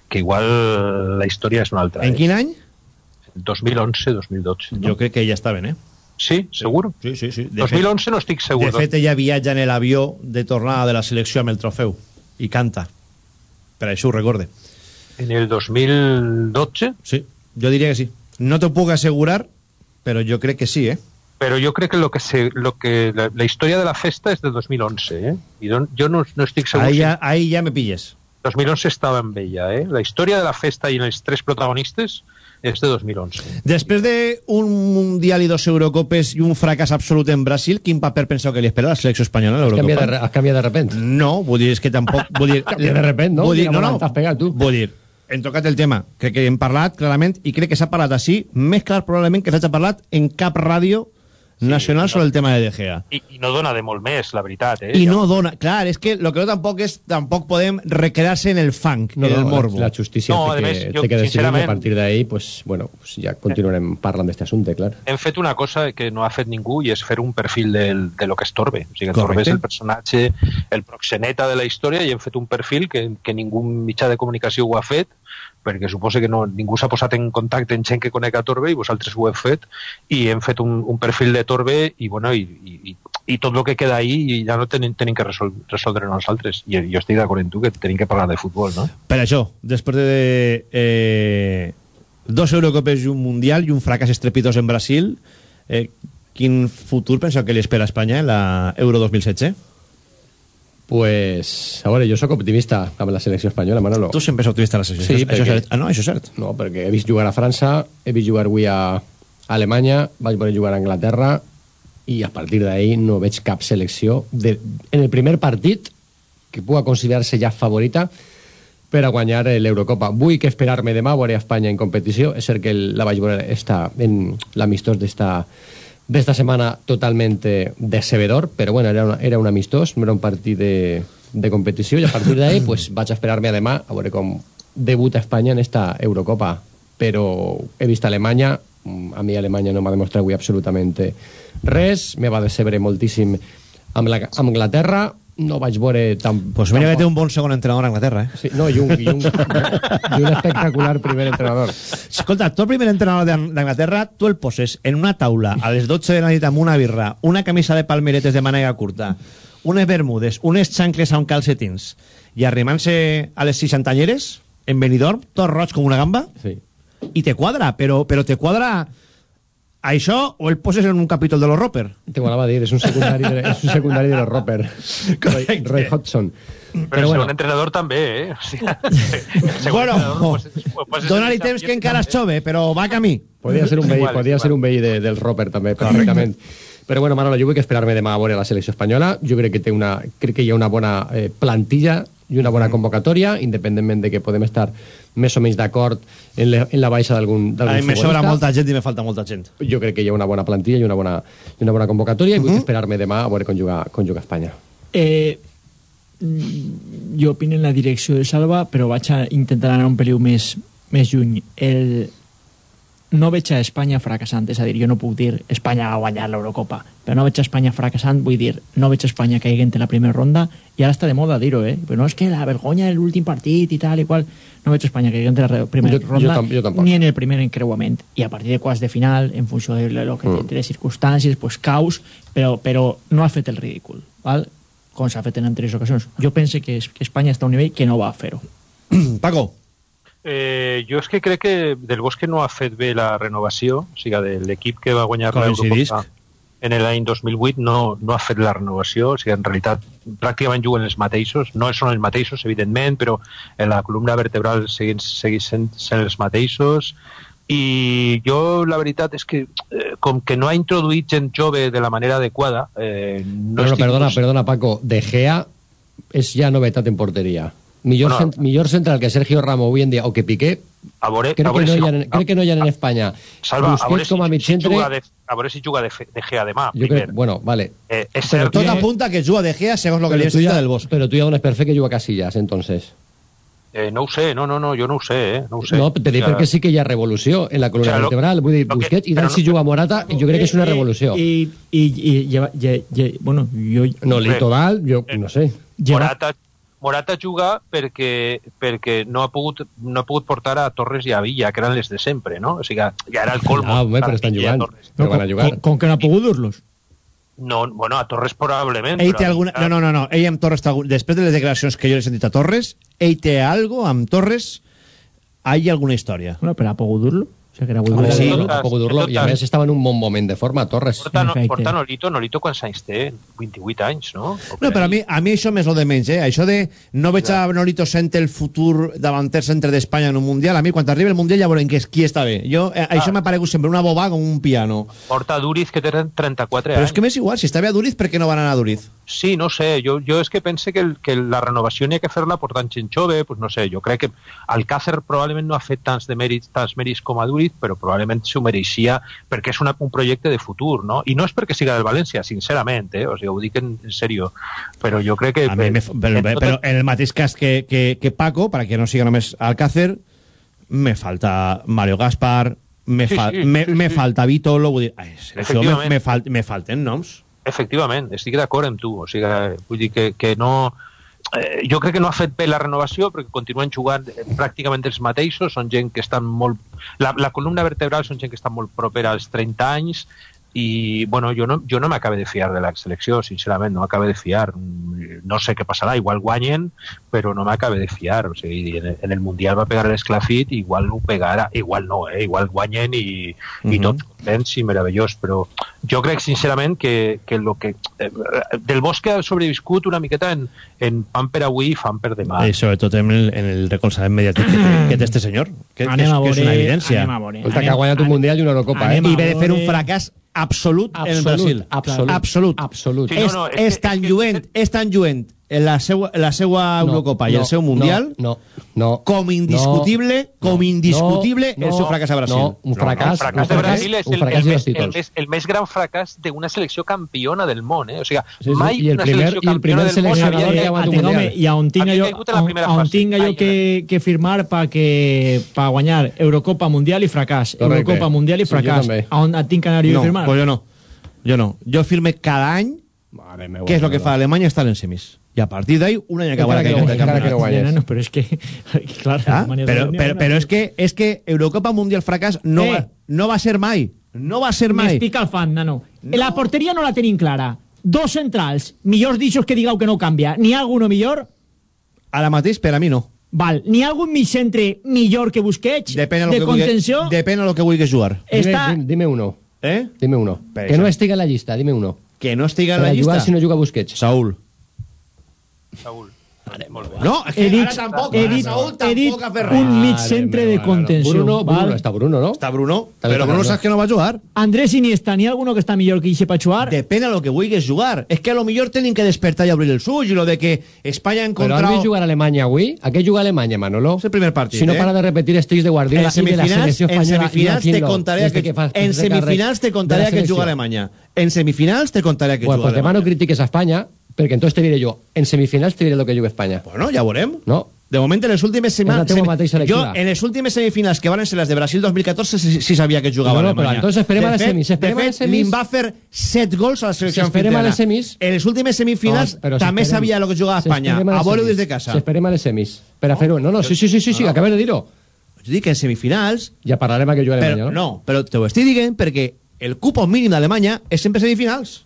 que igual la història és una altra. En quin any? 2011-2012. Jo crec que ja estaven, eh? Sí, segur? Sí, sí, sí. De 2011 no estic segur. De fet, ella viatja en l'avió de tornada de la selecció amb el trofeu i canta. Per això ho recorde. En el 2012? Sí, jo diria que sí. No t'ho puc assegurar, però jo crec que sí, eh? Però jo crec que, lo que, se, lo que la, la història de la festa és de 2011, eh? I don, jo no, no estic segur Ahí si ja, ahí ja me pilles. 2011 estava amb ella, eh? La història de la festa i els tres protagonistes és de 2011. Després d'un Mundial i dos Eurocopes i un fracàs absolut en Brasil, quin paper penseu que li espera a la selecció espanyola a Canvia de, l'Eurocopa? re- canvia de repent. No, vull dir, és que tampoc... Vull dir, Canvia de repent, no? Vull dir, Quina no, bona no. t'has pegat, tu. Vull dir, hem tocat el tema. Crec que hem parlat clarament i crec que s'ha parlat així, més clar probablement que s'hagi parlat en cap ràdio nacional sobre el tema de De Gea. I, I no dona de molt més, la veritat, eh? I no dona... Clar, és que el que no tampoc és... Tampoc podem recrear-se en el fang, No, en el no, morbo. La, la justícia No, té, a que, més, jo, té que decidir a partir d'ahí pues, bueno, pues ja continuarem parlant d'aquest assumpte, clar. Hem fet una cosa que no ha fet ningú i és fer un perfil del, de lo que és Torbe. O sigui, Correcte. Torbe és el personatge, el proxeneta de la història i hem fet un perfil que, que ningú mitjà de comunicació ho ha fet perquè suposo que no, ningú s'ha posat en contacte amb gent que conec a Torbe i vosaltres ho heu fet i hem fet un, un perfil de Torbe i, bueno, i, i, i, tot el que queda ahí ja no tenim, tenim que resol, resoldre nosaltres i jo estic d'acord amb tu que tenim que parlar de futbol no? Per això, després de eh, dos Eurocopes i un Mundial i un fracàs estrepitós en Brasil, eh, quin futur penseu que li espera a Espanya en la Euro 2016? Pues, a veure, jo sóc optimista amb la selecció espanyola, Manolo. Tu sempre ets optimista en la selecció. Sí, això, això és perquè- cert. Ah, no, això és cert. No, perquè he vist jugar a França, he vist jugar avui a Alemanya, vaig veure jugar a Anglaterra i a partir d'ahí no veig cap selecció de, en el primer partit que pugui considerar-se ja favorita per a guanyar l'Eurocopa. Vull que esperar-me demà a veure a Espanya en competició. És cert que la vaig veure esta, en l'amistós d'esta d'esta setmana totalment eh, decebedor, però bueno, era, una, era un amistós, no era un partit de, de competició, i a partir d'ahí pues, vaig a esperar-me a demà a veure com debuta Espanya en esta Eurocopa. Però he vist Alemanya, mm, a mi Alemanya no m'ha demostrat avui absolutament res, me va decebre moltíssim amb, la, amb Anglaterra, no vaig veure tan... Pues mira que té un bon segon entrenador a Anglaterra, eh? Sí, no, i un, i un, i un espectacular primer entrenador. Escolta, tu el primer entrenador d'An- d'Anglaterra, tu el poses en una taula a les 12 de la nit amb una birra, una camisa de palmeretes de mànega curta, unes bermudes, unes xancles amb calcetins, i arrimant-se a les 60 anyeres, en Benidorm, tot roig com una gamba, Sí. i te quadra, però, però te quadra això o el poses en un capítol de los Roper? Te ho anava a dir, és un secundari de, és un secundari de los Roper. Roy, Roy Hodgson. però, Però el bueno, segon entrenador també eh? o sigui, Bueno, en dona-li temps que encara és jove, però va camí. Podia ser un veí, igual. ser un veí de, dels Roper també, perfectament. Però bueno, Manolo, jo vull que esperar-me demà a veure la selecció espanyola. Jo crec que té una, crec que hi ha una bona eh, plantilla i una bona convocatòria, independentment de que podem estar més o menys d'acord en, en la baixa d'algun A d'algun mi me sobra futbolista. molta gent i me falta molta gent. Jo crec que hi ha una bona plantilla i una bona, i una bona convocatòria i vull esperar-me demà a veure com juga, com juga Espanya. Eh, mm, jo opino en la direcció de Salva, però vaig a intentar anar un peliu més, més lluny. El... No veig a Espanya fracassant, és a dir, jo no puc dir Espanya va guanyar l'Eurocopa, però no veig a Espanya fracassant, vull dir, no veig a Espanya caiguent en la primera ronda, i ara està de moda dir-ho, eh? Però no és que la vergonya de l'últim partit i tal i qual, no veig a Espanya caiguent en la primera Jo- jo ronda, tam- jo tampoc. ni en el primer encreuament, i a partir de quarts de final, en funció de lo que Mm. de les circumstàncies, pues caus, però, però no ha fet el ridícul, val? com s'ha fet en anteriors ocasions. Jo penso que, que Espanya està a un nivell que no va a fer-ho. Paco, Eh, jo és que crec que Del Bosque no ha fet bé la renovació, o sigui, de l'equip que va guanyar l'Eurocopa en l'any 2008 no, no ha fet la renovació, o sigui, en realitat pràcticament juguen els mateixos, no són els mateixos, evidentment, però en la columna vertebral segueix, segueix sent, sent els mateixos, i jo la veritat és que eh, com que no ha introduït gent jove de la manera adequada eh, no Però, estic perdona, perdona, Paco. De Gea és ja novetat en porteria. Millor, Bueno. cent, millor central que Sergio Ramos avui en dia, o que Piqué, a veure, crec a que, no si, en- crec que no hi ha en Espanya. Salva, a veure Busquets com a mig si juga de, a veure si juga de, de Gea demà, Jo primer. crec, bueno, vale. Eh, és Però cert Tot que... apunta que juga de Gea segons lo que li ya, del Bosque. pero tú ya dones per fe que juga Casillas, entonces. Eh, no ho sé, no, no, no, jo no ho sé, eh, no ho sé. No, te dic O sea, perquè sí que hi ha revolució en la columna O sea, vertebral. Vull dir, Busquets i però tant si juga Morata, jo crec que és una revolució. Y, y, y lleva, lle- lle- bueno, yo... No, Lito Dal, jo no sé. Morata, Morata juga perquè, perquè no, ha pogut, no ha pogut portar a Torres i a Villa, que eren les de sempre, no? O sigui, ja era el colmo. Ah, home, però estan jugant. Però a con, jugar. con- con que no ha pogut dur-los. No, bueno, a Torres probablement. Ell però té alguna... No, no, no, no. Ell amb Torres... Després de les declaracions que jo li he sentit a Torres, ell té algo amb Torres... Hay alguna història. Bueno, pero ha pogut dur-lo. O sea, que era Home, sí, tot- tampoc dur-lo. I a més estava en un bon moment de forma, Torres. Porta, no, porta Nolito, Nolito quants anys té? 28 anys, no? No, per però a mi, a mi això m'és lo de menys, eh? Això de no veig a Nolito sent el futur davanter centre d'Espanya en un Mundial. A mi, quan arribi el Mundial, ja veurem qui, és- qui està bé. Jo, eh, això m'ha paregut sempre una boba com un piano. Porta Duriz, que té 34 Però anys. és que m'és igual, si està bé a Duriz, per què no van anar a Duriz? Sí, no sé, jo, jo és que pense que, el, que la renovació n'hi ha que fer-la portant gent jove, pues no sé, jo crec que Alcácer probablement no ha fet tants de mèrits, tants mèrits com a Duriz, però probablement s'ho mereixia perquè és una, un projecte de futur, no? I no és perquè siga del València, sincerament, eh? O sigui, ho dic en, en serio, però jo crec que... A mi me, però, en tot però en el mateix cas que, que, que Paco, para que no siga només Alcácer, me falta Mario Gaspar, me, Sí, fa, sí, me, sí, me sí. falta Vitolo, vull dir, ai, això me, me, fal, me falten noms. Efectivament, estic d'acord amb tu. O sigui, vull dir que, que no... Eh, jo crec que no ha fet bé la renovació perquè continuen jugant eh, pràcticament els mateixos, són gent que estan molt... La, la columna vertebral són gent que està molt propera als 30 anys i, bueno, jo no, jo no m'acabe de fiar de la selecció, sincerament, no m'acabe de fiar. Mm, No sé què passarà, igual guanyen, però no m'acabe de fiar. O sigui, en, el- en el Mundial va pegar l'esclafit, igual ho pegarà, igual no, eh? igual guanyen i, i Mhm. tot contents i meravellós, però jo crec sincerament que, que, lo que eh, del Bosque ha sobreviscut una miqueta en, en fan per avui i fan per demà. I sobretot en el, en el recolzament mediàtic que té, que té este senyor, que, que, és, a que és una evidència. anem a veure. Escolta, que ha guanyat un anem- Mundial i una Eurocopa, eh? I ve de fer un fracàs absolut, en el Absolut, Brasil. absolut. absolut. Absolut. Sí, no, és, no, és és, tan lluent, és tan lluent en la seua, la seua Eurocopa i el seu Mundial No, no. com indiscutible, com indiscutible el seu fracàs a Brasil. No, un fracàs. el fracàs un de Brasil és un el, fracàs el, i més, dos el, títols. més, el més gran fracàs d'una selecció campiona del món. Eh? O sigui, Sí, sí, mai i el una primer- selecció i el campiona primer del món seleccionador havia que ha de- guanyat un Atenga, mundial. home, y aún tenga Había yo, caigut en la aún- primera aún fase. tenga yo Ai, que, que firmar para que para guanyar Eurocopa Mundial y fracàs. Correcte. Eurocopa Mundial y Sí, jo fracàs. també. aún a tinc canario No, firmar. pues jo no. Jo no. Jo firme cada any Mare meva, què és el que no. fa Alemanya estar en semis. I a partir d'ahí, un any acabarà que no- encara que no. Nano, pero es que, claro, Ah, però, però, no- però és que, és que Eurocopa Mundial fracàs no, Eh. va, no va ser mai. No va ser mai. M'explica el fan, nano. La porteria no la tenim clara. Dos centrals, millors d'ixos que digueu que no canvia. N'hi ha alguno millor? Ara mateix, per a mi no. Val. N'hi ha algun mig centre millor que Busquets? Depèn de del que, vulgui, contenció? depèn del que vulguis jugar. Està... Dime, dime uno. Eh? Dime uno. Per que això. no estigui en la llista, dime uno. Que no estiga en Per la a jugar llista. si no juga Busquets. Saúl. Saúl. Molt bé. No, He dit, ara tampoc. he dit, Saúl he dit un mig centre de contenció. Bruno, val? Bruno, està Bruno, no? Està Bruno, També però està Bruno saps que no va jugar. Andrés Iniesta, n'hi ha alguno que està millor que ixe per jugar? Depèn de lo que vulguis jugar. És que a lo millor tenen que despertar i obrir els ulls i lo de que Espanya ha Però has encontrado... vist jugar a Alemanya avui? A què juga Alemanya, Manolo? És el primer partit, Si no eh? para de repetir estics de Guardiola En i de la semifinals, selecció en espanyola. semifinals te contaré que, que en semifinals te contaré que juga Alemanya. En semifinals te contaré que Bueno, juga pues demà no Alemanya. critiques a Espanya, perquè entonces te diré jo, en semifinals te diré lo que juga Espanya. Bueno, ja veurem. No? De moment, en les últimes setmanes... mateixa jo, en les últimes semifinals que van ser les de Brasil 2014, sí, sí sabia que jugava No, no, Alemanya. però entonces esperem de a les semis, de a fet, les semis. li'n va fer 7 gols a la selecció esperem a les semis- En les últimes semifinals No, també sabia el que jugava Espanya. A les veure des de casa. Si esperem a les semis. Per a fer-ho. No, no, sí, sí, sí, sí, sí, acabes de dir-ho. Jo dic que en semifinals... Ja parlarem a que juga Però, Alemanya, no? no, però te ho estic dient perquè el cupo mínim d'Alemanya és sempre semifinals.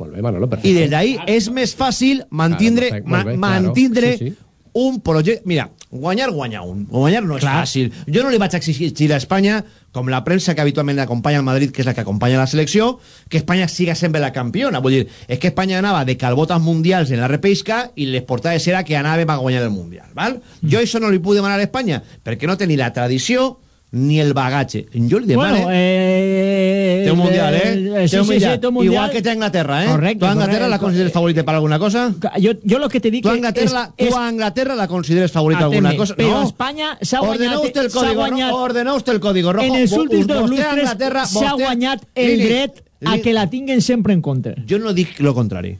Molt bé, Manolo, perfecte. I des d'ahí és més fàcil mantindre, Claro, perfecte, ma, bé, claro. mantindre Sí, sí. un projecte... Mira, guanyar, guanya un. Guanyar no és Clar. fàcil. Jo no li vaig exigir a Espanya, com la premsa que habitualment acompanya el Madrid, que és la que acompanya la selecció, que Espanya siga sempre la campiona. Vull dir, és que Espanya anava de calbotes mundials en la repesca i les portades era que anàvem a guanyar el Mundial. Val? Jo això no li puc demanar a Espanya, perquè no té ni la tradició ni el bagatge. Jo li demano... Bueno, eh, Té un mundial, eh? eh, sí, té un sí, mundial. sí, té un mundial. Igual que té Anglaterra, eh? Correcte, tu a Anglaterra correcte. la consideres favorita per alguna cosa? Jo, jo lo que te dic Tu a Anglaterra, és, tu a Anglaterra la consideres favorita Ateme, alguna cosa? però no. Espanya s'ha Ordeneu guanyat- usted el código guanyat- rojo. Ordeneu usted el código rojo. en els últims dos lustres s'ha vostè- guanyat el Lini, dret a que la tinguen sempre en compte. Jo no dic lo contrari.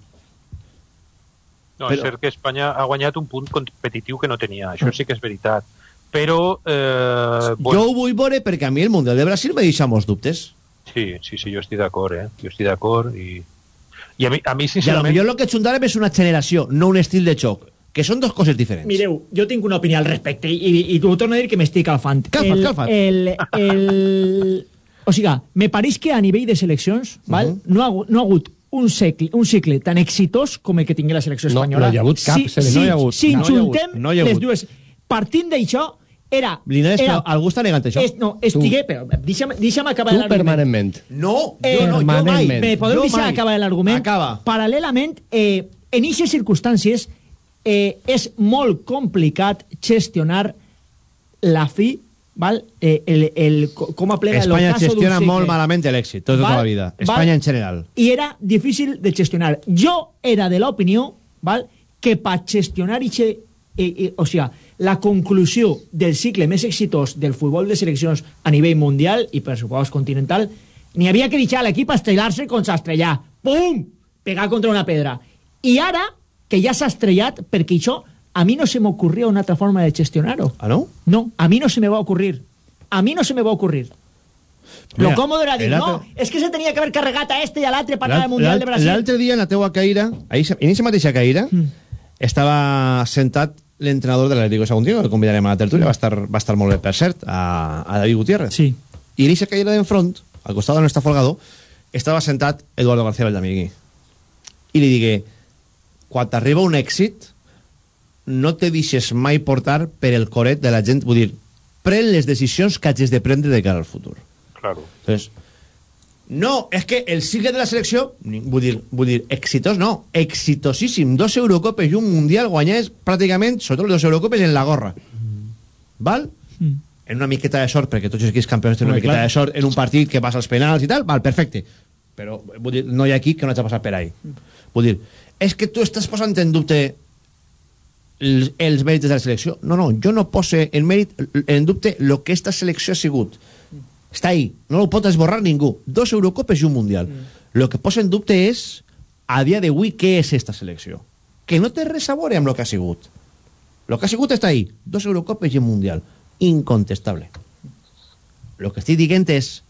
No, Però- és cert que Espanya ha guanyat un punt competitiu que no tenia, això sí que és veritat. Però, eh, Jo bueno, ho vull veure perquè a mi el Mundial de Brasil me deixa molts dubtes. sí, sí, sí, jo estic d'acord, eh? Jo estic d'acord i... I a mi, a mi I a lo sincerament... millor el que xuntarem és una generació, no un estil de xoc, que són dos coses diferents. Mireu, jo tinc una opinió al respecte i, i, i t'ho torno a dir que m'estic calfant. Calfa't, el, calfa't. El, el, o sigui, me pareix que a nivell de seleccions val, no, ha, no ha hagut un cicle, un cicle tan exitós com el que tingui la selecció No, espanyola. no hi ha hagut cap si, si, No hi ha hagut. Si No hi ha hagut. No hi ha les hagut. dues... Partint d'això, era... Linares, era però algú està negant això? és, no, estigué, però deixa'm, deixa'm acabar Tu l'argument. permanentment. No, Eh, jo no, jo mai. Me podeu Jo deixar mai. acabar l'argument? Acaba. Paral·lelament, eh, en aquestes circumstàncies, eh, és molt complicat gestionar la fi, val? Eh, el, el, co- com aplega el Espanya gestiona molt malament l'èxit, tota Val? la vida. Val? Espanya en general. I era difícil de gestionar. Jo era de l'opinió val? que per gestionar ixe, eh, eh, o sigui, la conclusió del cicle més exitós del futbol de seleccions a nivell mundial i per supost continental, n'hi havia que deixar l'equip a estrellar-se com s'estrellar. Pum! Pegar contra una pedra. I ara, que ja s'ha estrellat, perquè això a mi no se m'ocorria una altra forma de gestionar-ho. Ah, no? No, a mi no se me va a ocurrir. A mi no se me va a ocurrir. Lo Mira, cómodo era dir, no, és que se tenia que haver carregat a este i a l'altre per anar al Mundial de Brasil. L'altre dia, en la teua caïra, ahir, en aquesta mateixa caïra, Mm. estava sentat l'entrenador de l'Atlético de Saguntino, que el convidarem a la tertúlia, va estar, va estar molt bé, per cert, a, a David Gutiérrez. Sí. I en aquesta caïra d'enfront, al costat d'on està Folgado, estava sentat Eduardo García Bellamigui. I li digué, quan t'arriba un èxit, no te deixes mai portar per el coret de la gent, vull dir, pren les decisions que hagis de prendre de cara al futur. Claro. Entonces, no, és que el cicle de la selecció, vull dir, vull dir exitós no, exitosíssim. Dos Eurocopes i un Mundial guanyats pràcticament, sobretot les dos Eurocopes, en la gorra. Val? Mm. En una miqueta de sort, perquè tots els equips campions tenen una miqueta clar. de sort en un partit que passa als penals i tal, val, perfecte. Però, vull dir, no hi ha aquí que no hagi passat per ahí. Vull dir, és que tu estàs posant en dubte els, els mèrits de la selecció. No, no, jo no pose en mèrit en dubte el que esta selecció ha sigut. Està ahí, no ho pot esborrar ningú. Dos Eurocopes i un Mundial. Lo que posa en dubte és, a dia d'avui, què és esta selecció? Que no té res a veure amb el que ha sigut. Lo que ha sigut està ahí. Dos Eurocopes i un Mundial. Incontestable. Lo que estic dient és,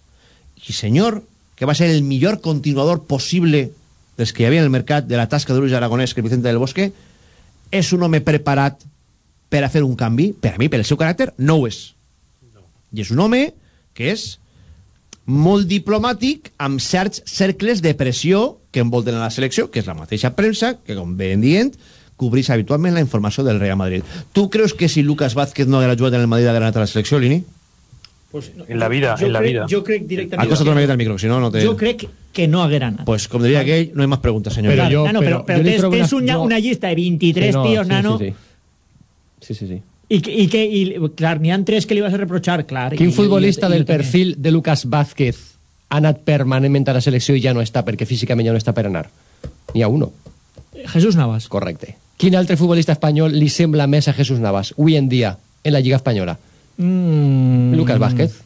i senyor, que va ser el millor continuador possible dels que hi havia en el mercat de la tasca de Luis Aragonès que Vicente del Bosque, és un home preparat per a fer un canvi? Per a mi, per el seu caràcter, no ho és. I és un home que és molt diplomàtic amb certs cercles de pressió que envolten a la selecció, que és la mateixa premsa, que, com ben dient, cobrís habitualment la informació del Real Madrid. Tu creus que si Lucas Vázquez no haguera jugat en el Madrid haguera anat a la selecció, Lini? Pues, no, En la vida, jo en la crec, vida. Jo crec directament... Acosta't una miqueta al micro, si no, no te... Jo crec que no haguera anat. Pues, com diria aquell, no hay más preguntas, senyor. Però jo- nano, però, però però, li tens, tens una- una, no. una llista de 23 Sí, no, tios, sí, nano, Sí, sí. sí, sí, sí. I, i que, i, clar, n'hi ha tres que li vas a reprochar, clar. Quin i- futbolista i- i- del i- perfil de Lucas Vázquez ha anat permanentment a la selecció i ja no està perquè físicament ja no està per anar? N'hi ha uno. Jesús Navas. Correcte. Quin altre futbolista espanyol li sembla més a Jesús Navas avui en dia en la Lliga Espanyola? Mm. Lucas Vázquez?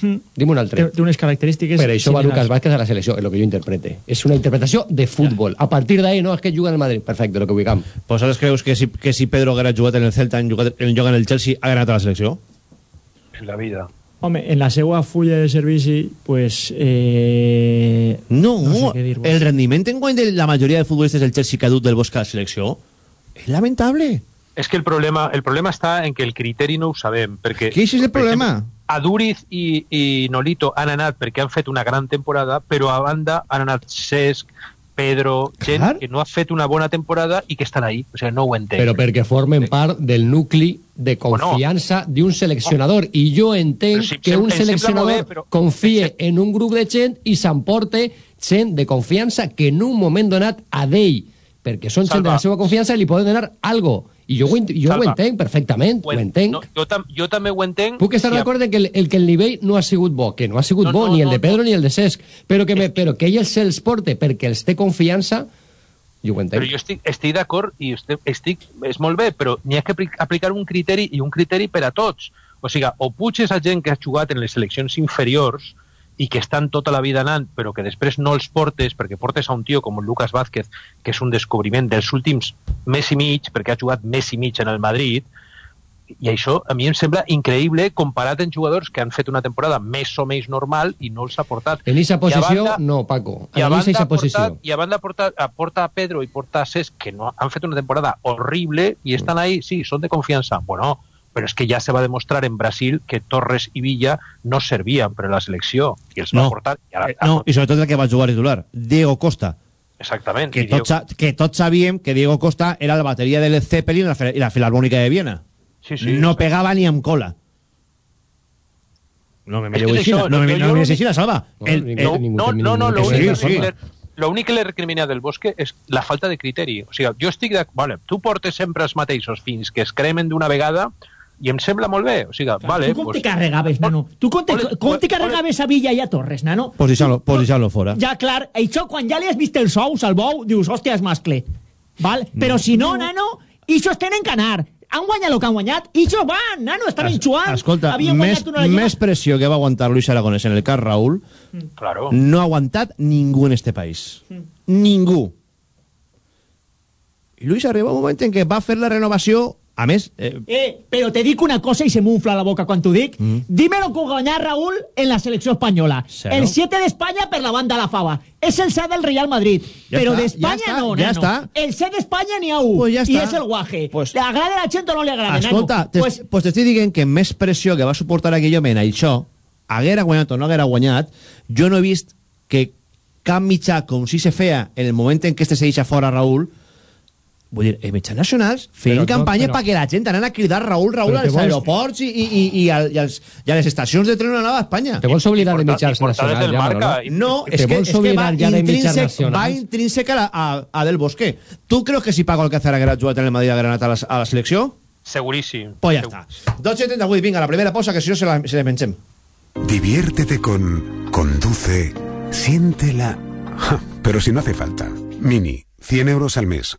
Mm. Dime un altre. Té, té unes característiques... Per això va. Lucas Vázquez a la selecció, és el que jo interprete. És una interpretació de futbol. A partir d'ahí, no, és que juga en el Madrid. Perfecte, lo que vulguem. Pues ara creus que si, que si Pedro haguera jugat en el Celta, en jugat, en lloc en el Chelsea, haguera anat a la selecció? En la vida. Home, en la seva fulla de servici, pues... Eh... No, No sé dir-vos. el rendiment en guany de la majoria de futbolistes del Chelsea que ha dut del Bosque a la selecció és lamentable. És que el problema, el problema està en que el criteri no ho sabem. Perquè, Què és el per problema? exemple, Aduriz i, i Nolito han anat perquè han fet una gran temporada, però a banda han anat Cesc, Pedro, gent Clar. que no ha fet una bona temporada i que estan ahí. O sigui, no ho entenc. Però perquè formen part del nucli de confiança d'un seleccionador. I jo entenc si que un seleccionador bé, però- confie en un grup de gent i s'emporte gent de confiança que en un moment donat a d'ell, perquè són gent de Salva. la seva confiança, li poden donar algo. I jo ho, jo ho entenc perfectament, ho, en- entenc. No, jo, tam jo també ho entenc. Puc estar d'acord que el, el que el nivell no ha sigut bo, que no ha sigut No, bo no, ni el no, de Pedro ni el de Cesc, però que, me, però que ell se'ls porte perquè els té confiança, jo ho entenc. Però jo estic, estic d'acord i estic, estic, és molt bé, però n'hi ha que apli- aplicar un criteri i un criteri per a tots. O sigui, o puges a gent que ha jugat en les seleccions inferiors i que estan tota la vida anant, però que després no els portes, perquè portes a un tio com Lucas Vázquez, que és un descobriment dels últims mes i mig, perquè ha jugat mes i mig en el Madrid, i això a mi em sembla increïble comparat amb jugadors que han fet una temporada més o menys normal i no els ha portat. En aquesta posició, banda- no, Paco. i a En banda, aquesta posició. i a banda porta, porta a Pedro i porta a Cesc, que no, han fet una temporada horrible i estan ahí, sí, són de confiança. Bueno, però és que ja se va demostrar en Brasil que Torres i Villa no servien per a la selecció i els va No. portar. I ara, Eh, no, i sobretot el que va jugar titular, Diego Costa. Exactament. Que diu- tots, que tots sabíem que Diego Costa era la bateria de Led Zeppelin i la, Filarmònica de Viena. Sí, sí, no sí. pegava ni amb cola. No me que així, no no me mires així, Salva. No, El- No, no, no, no, té sí, lo únic que le recrimina del Bosque és la falta de criteri. O sigui, jo estic de... Vale, tu portes sempre els mateixos fins que es cremen d'una vegada i em sembla molt bé. O sigui, vale, tu com pues, te carregaves, nano? Tu com te, Ole- com te ole- carregaves a Villa i a Torres, nano? Pues deixant-lo pues deixant-lo fora. Ja, clar, això quan ja li has vist els ous al bou, dius, hòstia, és mascle. Val? Però si no, nano, ixos tenen que anar. Han guanyat el que han guanyat, ixos van, nano, estaven jugant. Escolta, més, més pressió que va aguantar Luis Aragonès en el cas Raúl Claro. no ha aguantat ningú en este país. Ningú. I Luis arriba un moment en què va fer la renovació, a més, eh, Eh, però te dic una cosa i se m'unfla la boca quan t'ho dic. Mm. Dímelo que guanyar Raúl en la selecció espanyola. Cero. El 7 d'Espanya per la banda de la fava. És el 7 del Real Madrid. Ja però d'Espanya ja no, ja nano. està. El 7 d'Espanya n'hi ha un. Pues ja I és el guaje. Pues- ¿Le agrada la gent o no li agrada, escolta, nano? pues, Pues, pues t'estic dient que més pressió que va suportar aquell home en això, haguera guanyat o no haguera guanyat, jo no he vist que cap mitjà, com si se feia en el moment en què este se deixa fora Raúl, vull dir, els mitjans nacionals feien Però no, campanya però- perquè la gent anava a cridar Raúl, que als vols- aeroports i, i, i, i, al, i, als, i a les estacions de tren anava a Espanya. Te vols oblidar de mitjans nacionals, ja, Manolo? No, es que, es que va oblidar ja de mitjans intrínsec, nacionals? va intrínsec a, la, a, a Del Bosque. Tu creus que si Paco Alcácer haguera jugat en el Madrid haguera anat a la, a la selecció? Seguríssim. Pues ja està. 2.78, vinga, la primera pausa, que si no se la, se la menchem. Diviértete con Conduce, siéntela. Ja, pero si no hace falta. Mini, 100 euros al mes,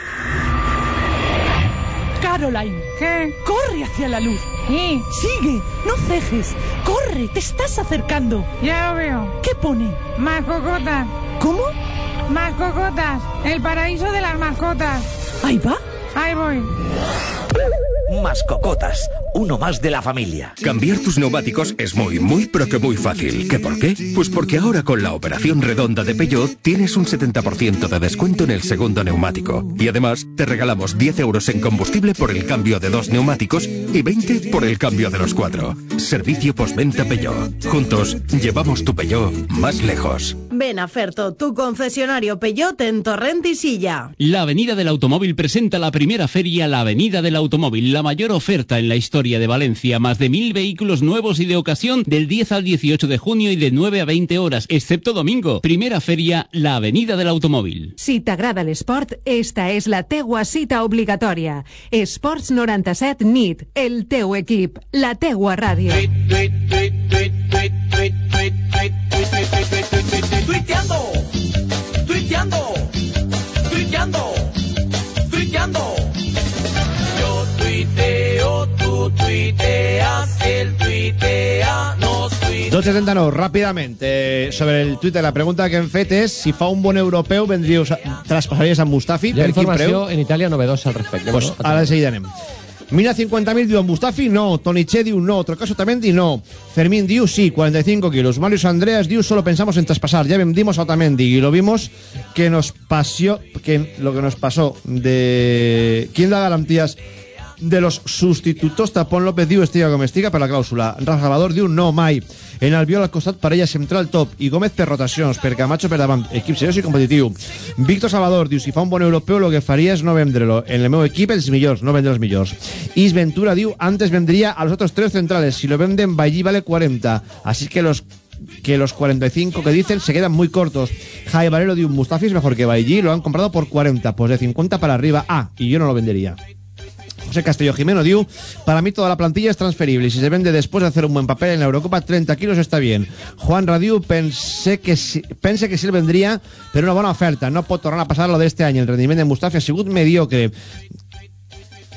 Caroline. ¿Qué? Corre hacia la luz. Sigue, no cejes. Corre, te estás acercando. Ya lo veo. ¿Qué pone? Más cocotas. ¿Cómo? Más cocotas. El paraíso de las mascotas. Ahí va. Ahí voy. Mascocotas, uno más de la familia. Cambiar tus neumáticos es muy, muy, pero que muy fácil. ¿Qué por qué? Pues porque ahora con la operación redonda de Peugeot tienes un 70% de descuento en el segundo neumático. Y además te regalamos 10 euros en combustible por el cambio de dos neumáticos y 20 por el cambio de los cuatro. Servicio postventa Peugeot. Juntos llevamos tu Peugeot más lejos. Ven a Ferto, tu concesionario Peugeot en Torrent y Silla. La Avenida del Automóvil presenta la primera feria La Avenida del Automóvil, la mayor oferta en la historia de Valencia. Más de mil vehículos nuevos y de ocasión del 10 al 18 de junio y de 9 a 20 horas, excepto domingo. Primera feria La Avenida del Automóvil. Si t'agrada l'esport, esta és la teua cita obligatòria. Esports 97 NIT, el teu equip, la teua ràdio. Tuiteando, tuiteando, tuiteando, tuiteando. Tuiteas, él tuitea, nos tuitea. 2.79, ràpidament. Eh, sobre el Twitter, la pregunta que hem fet és si fa un bon europeu, vendríeu, a- traspassaries a Mustafi? Hi ha per quin preu? informació en Itàlia novedosa al respecte. Pues Bueno, ara de seguida anem. Mina 50.000 diu Mustafi, no. Toniche diu no. Trocaso Otamendi, no. Fermín diu sí, 45 kilos. Marius Andreas diu solo pensamos en traspasar. Ya vendimos a Otamendi y lo vimos que nos pasó, que lo que nos pasó de... ¿Quién da garantías de los sustitutos? Tapón López diu estiga com estiga per la clàusula. Rafa Salvador diu no mai. En Albiol al costat parella central top i Gómez per rotacions, per Camacho per davant, equip seriós i competitiu. Víctor Salvador diu, si fa un bon europeu lo que faria és no vendre-lo. En el meu equip els millors, no vendre els millors. Is Ventura diu, antes vendría a los otros tres centrales, si lo venden Bailly vale 40, así que los que los 45 que dicen se quedan muy cortos. Jai Valero diu, Mustafi es mejor que Bailly, lo han comprado por 40, pues de 50 para arriba. Ah, y yo no lo vendería. José Castillo Jimeno diu, para mí toda la plantilla es transferible y si se vende después de hacer un buen papel en la Eurocopa, 30 kilos está bien. Juan Radiu, pensé que, sí, que sí vendría, pero una buena oferta. No pot tornar a pasar lo de este año. El rendimiento de Mustafi ha sigut mediocre.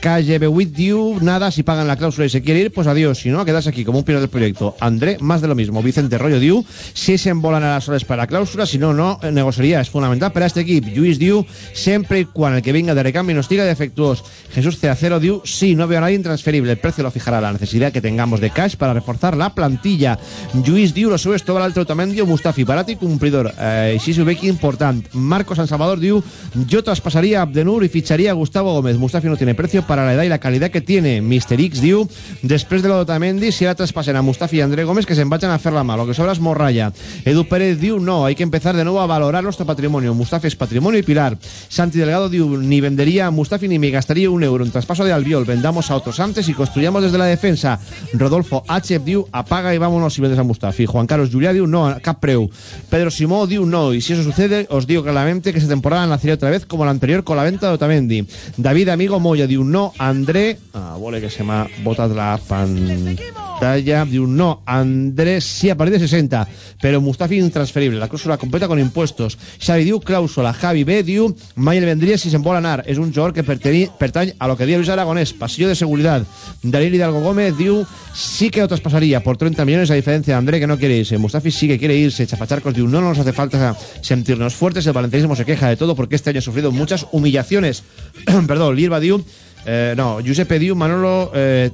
KGB diu, nada, si pagan la cláusula y se quiere ir, pues adiós, si no, a quedarse aquí como un piloto del proyecto. André, más de lo mismo. Vicente Rollo diu, si se embolan a las horas para la cláusula, si no, no negociaría. Es fundamental para este equipo. Lluís diu, siempre y cuando el que venga de recambio nos diga defectuosos. Jesús Ceacero diu, sí, no veo a nadie intransferible. El precio lo fijará la necesidad que tengamos de cash para reforzar la plantilla. Lluís diu, lo subes todo al alto también diu, Mustafi, barat y cumplidor. Eh, sí, sube que important. Marcos San Salvador diu, yo traspasaría a Abdenur y ficharía a Gustavo Gómez. Mustafi no tiene precio para la edad y la calidad que tiene. Mister X diu, després de lo d'Otamendi, si ara traspasen a Mustafi y André Gómez, que se vayan a hacer la mano. Lo que sobra es morralla. Edu Pérez diu, no, hay que empezar de nuevo a valorar nuestro patrimonio. Mustafi es patrimonio y pilar. Santi Delgado diu, ni vendería a Mustafi ni me gastaría un euro en traspaso de Albiol. Vendamos a otros antes y construyamos desde la defensa. Rodolfo H. diu, apaga y vámonos si vendes a Mustafi. Juan Carlos Juliá diu, no, cap preu. Pedro Simó diu, no, y si eso sucede, os digo claramente que esta temporada nacería otra vez como la anterior con la venta de Otamendi. David Amigo Moya diu, no, André, ah, que se m'ha botat la pantalla, diu, no, André sí a partir de 60, pero Mustafi intransferible, la cláusula completa con impuestos. Xavi diu, cláusula, Javi B diu, mai el vendria si se'n vol anar, un jugador que pertany, a lo que diu Luis Aragonés, pasillo de seguridad. Dalil Hidalgo Gómez diu, sí que lo traspasaría por 30 millones a diferencia de André que no quiere irse. Mustafi sí que quiere irse. Chapacharcos diu, no nos hace falta sentirnos fuertes, el valencianismo se queja de todo porque este año ha sufrido muchas humillaciones. Perdón, Lirva diu, Eh, no, Giuseppe Diu, Manolo, eh,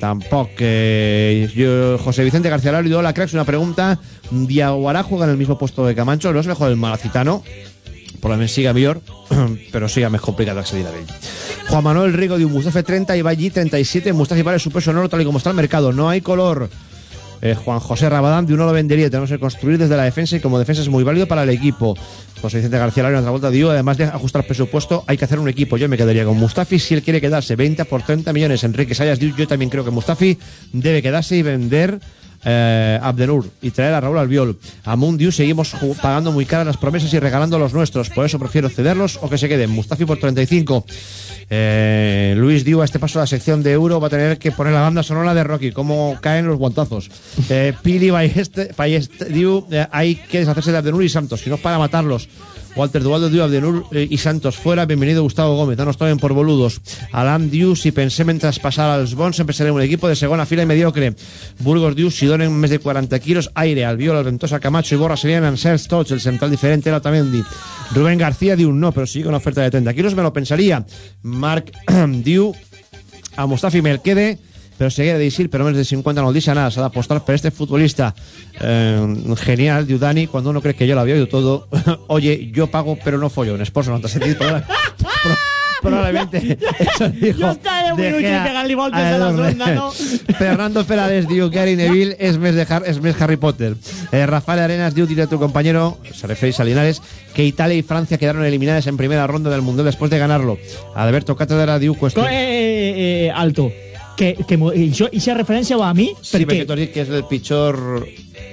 tampoco. Eh, José Vicente García Laro y Hola Cracks, una pregunta. ¿Diaguará juega en el mismo puesto de Camacho? ¿No es mejor el malacitano? Probablemente siga mejor, pero siga más complicado acceder a él. Juan Manuel Rigo diu, Mustafi 30 y Valli 37. Mustafi vale su peso en tal y como está el mercado. No hay color. Eh, Juan José Rabadán de uno lo vendería. Tenemos que construir desde la defensa y como defensa es muy válido para el equipo. José Vicente García Lara en otra vuelta dio, además de ajustar presupuesto, hay que hacer un equipo. Yo me quedaría con Mustafi si él quiere quedarse 20 por 30 millones. Enrique Sayas yo también creo que Mustafi debe quedarse y vender eh, y traer a Raúl Albiol. A Mundiu seguimos pagando muy caras las promesas y regalando los nuestros. Por eso prefiero cederlos o que se queden. Mustafi por 35. Eh, Luis Diu, a este paso la sección de Euro va a tener que poner la banda sonora de Rocky. Cómo caen los guantazos. Eh, Pili Diu, eh, hay que deshacerse de Abdenur y Santos. Si no para matarlos. Walter Duvaldo Diu, Abdenur eh, y Santos fuera. Bienvenido Gustavo Gómez. No nos por boludos. Alan Diu, si pensé mientras pasar als bons, empezaré un equipo de segunda fila y mediocre. Burgos Diu, si donen més de 40 quilos, aire, Albiol, Alventosa, Camacho y Borra serían Ansels tots, el central diferente era. Rubén García diu, no, pero con una oferta de 30 kilos me lo pensaría. Marc diu, a Mustafi me pero seguiré de decir, pero menos de 50 no el dice nada, se ha de apostar por este futbolista eh, genial, diu Dani, cuando uno cree que yo lo había oído todo, oye, yo pago, pero no follo, en esposo, no te has sentido, pero- pro- probablemente eso dijo Jo estava De muy pegar-li voltes a a la no? Fernando Ferales diu Gary Neville es mes, de Har- es mes Harry Potter. Eh, Rafael Arenas diu, diré a tu compañero, se refiere a Linares, que Italia y Francia quedaron eliminadas en primera ronda del Mundial después de ganarlo. Alberto Cátedra diu cuestión... eh, eh, eh, alto. Que, que mo- això, ixa referència va a mi Sí, perquè perquè t'ho dic que és el pitjor...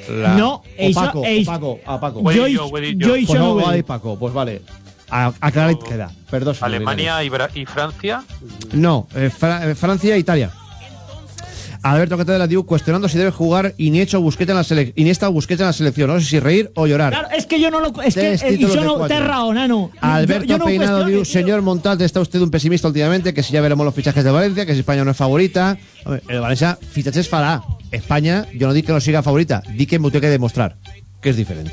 La... No, això- Opaco, eix- opaco, opaco. Ho he dit jo, ho he dit jo. Jo això pues no no, ho he ho ha dit. dit Paco, pues vale. A- Aclarit queda. Perdó, senyor Alemania y, Bra- y Francia. Linares. No, eh, Fra- eh, Francia e Italia. Alberto Cátedra diu cuestionando si debe jugar Iniesta o Busquets en la selección. Iniesta o Busquets en la selección. No sé si reír o llorar. Claro, és que jo no lo... És que Tres eh, això de no té raó, nano. Alberto no Peinado tío. señor Montal, está usted un pesimista últimamente, que si ya veremos los fichajes de Valencia, que si España no es favorita. Hombre, el Valencia fichajes farà. España, yo no dic que no siga favorita, dic que m'ho té que demostrar, que és diferent.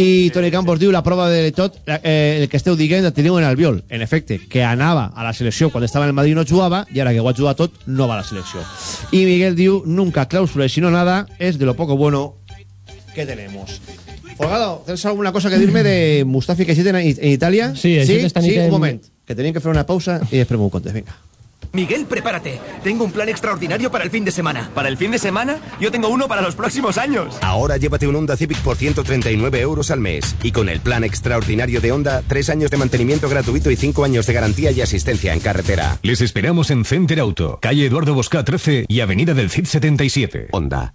I Toni Campos diu la prova de tot, eh, el que esteu dient el teniu en el viol. En efecte, que anava a la selecció quan estava en el Madrid no jugava i ara que ho ha jugat tot no va a la selecció. I Miguel diu, nunca cláusula y si no nada, es de lo poco bueno que tenemos. Folgado, ¿tienes alguna cosa que dirme de Mustafi que existe en, en Italia? Sí, sí, sí, un en- moment. Que tenían que hacer una pausa y después me contes, venga. Miguel, prepárate. Tengo un plan extraordinario para el fin de semana. ¿Para el fin de semana? Yo tengo uno para los próximos años. Ahora llévate un Honda Civic por 139 euros al mes. Y con el plan extraordinario de Honda, tres años de mantenimiento gratuito y cinco años de garantía y asistencia en carretera. Les esperamos en Center Auto, calle Eduardo Bosca 13 y avenida del CID 77. Honda,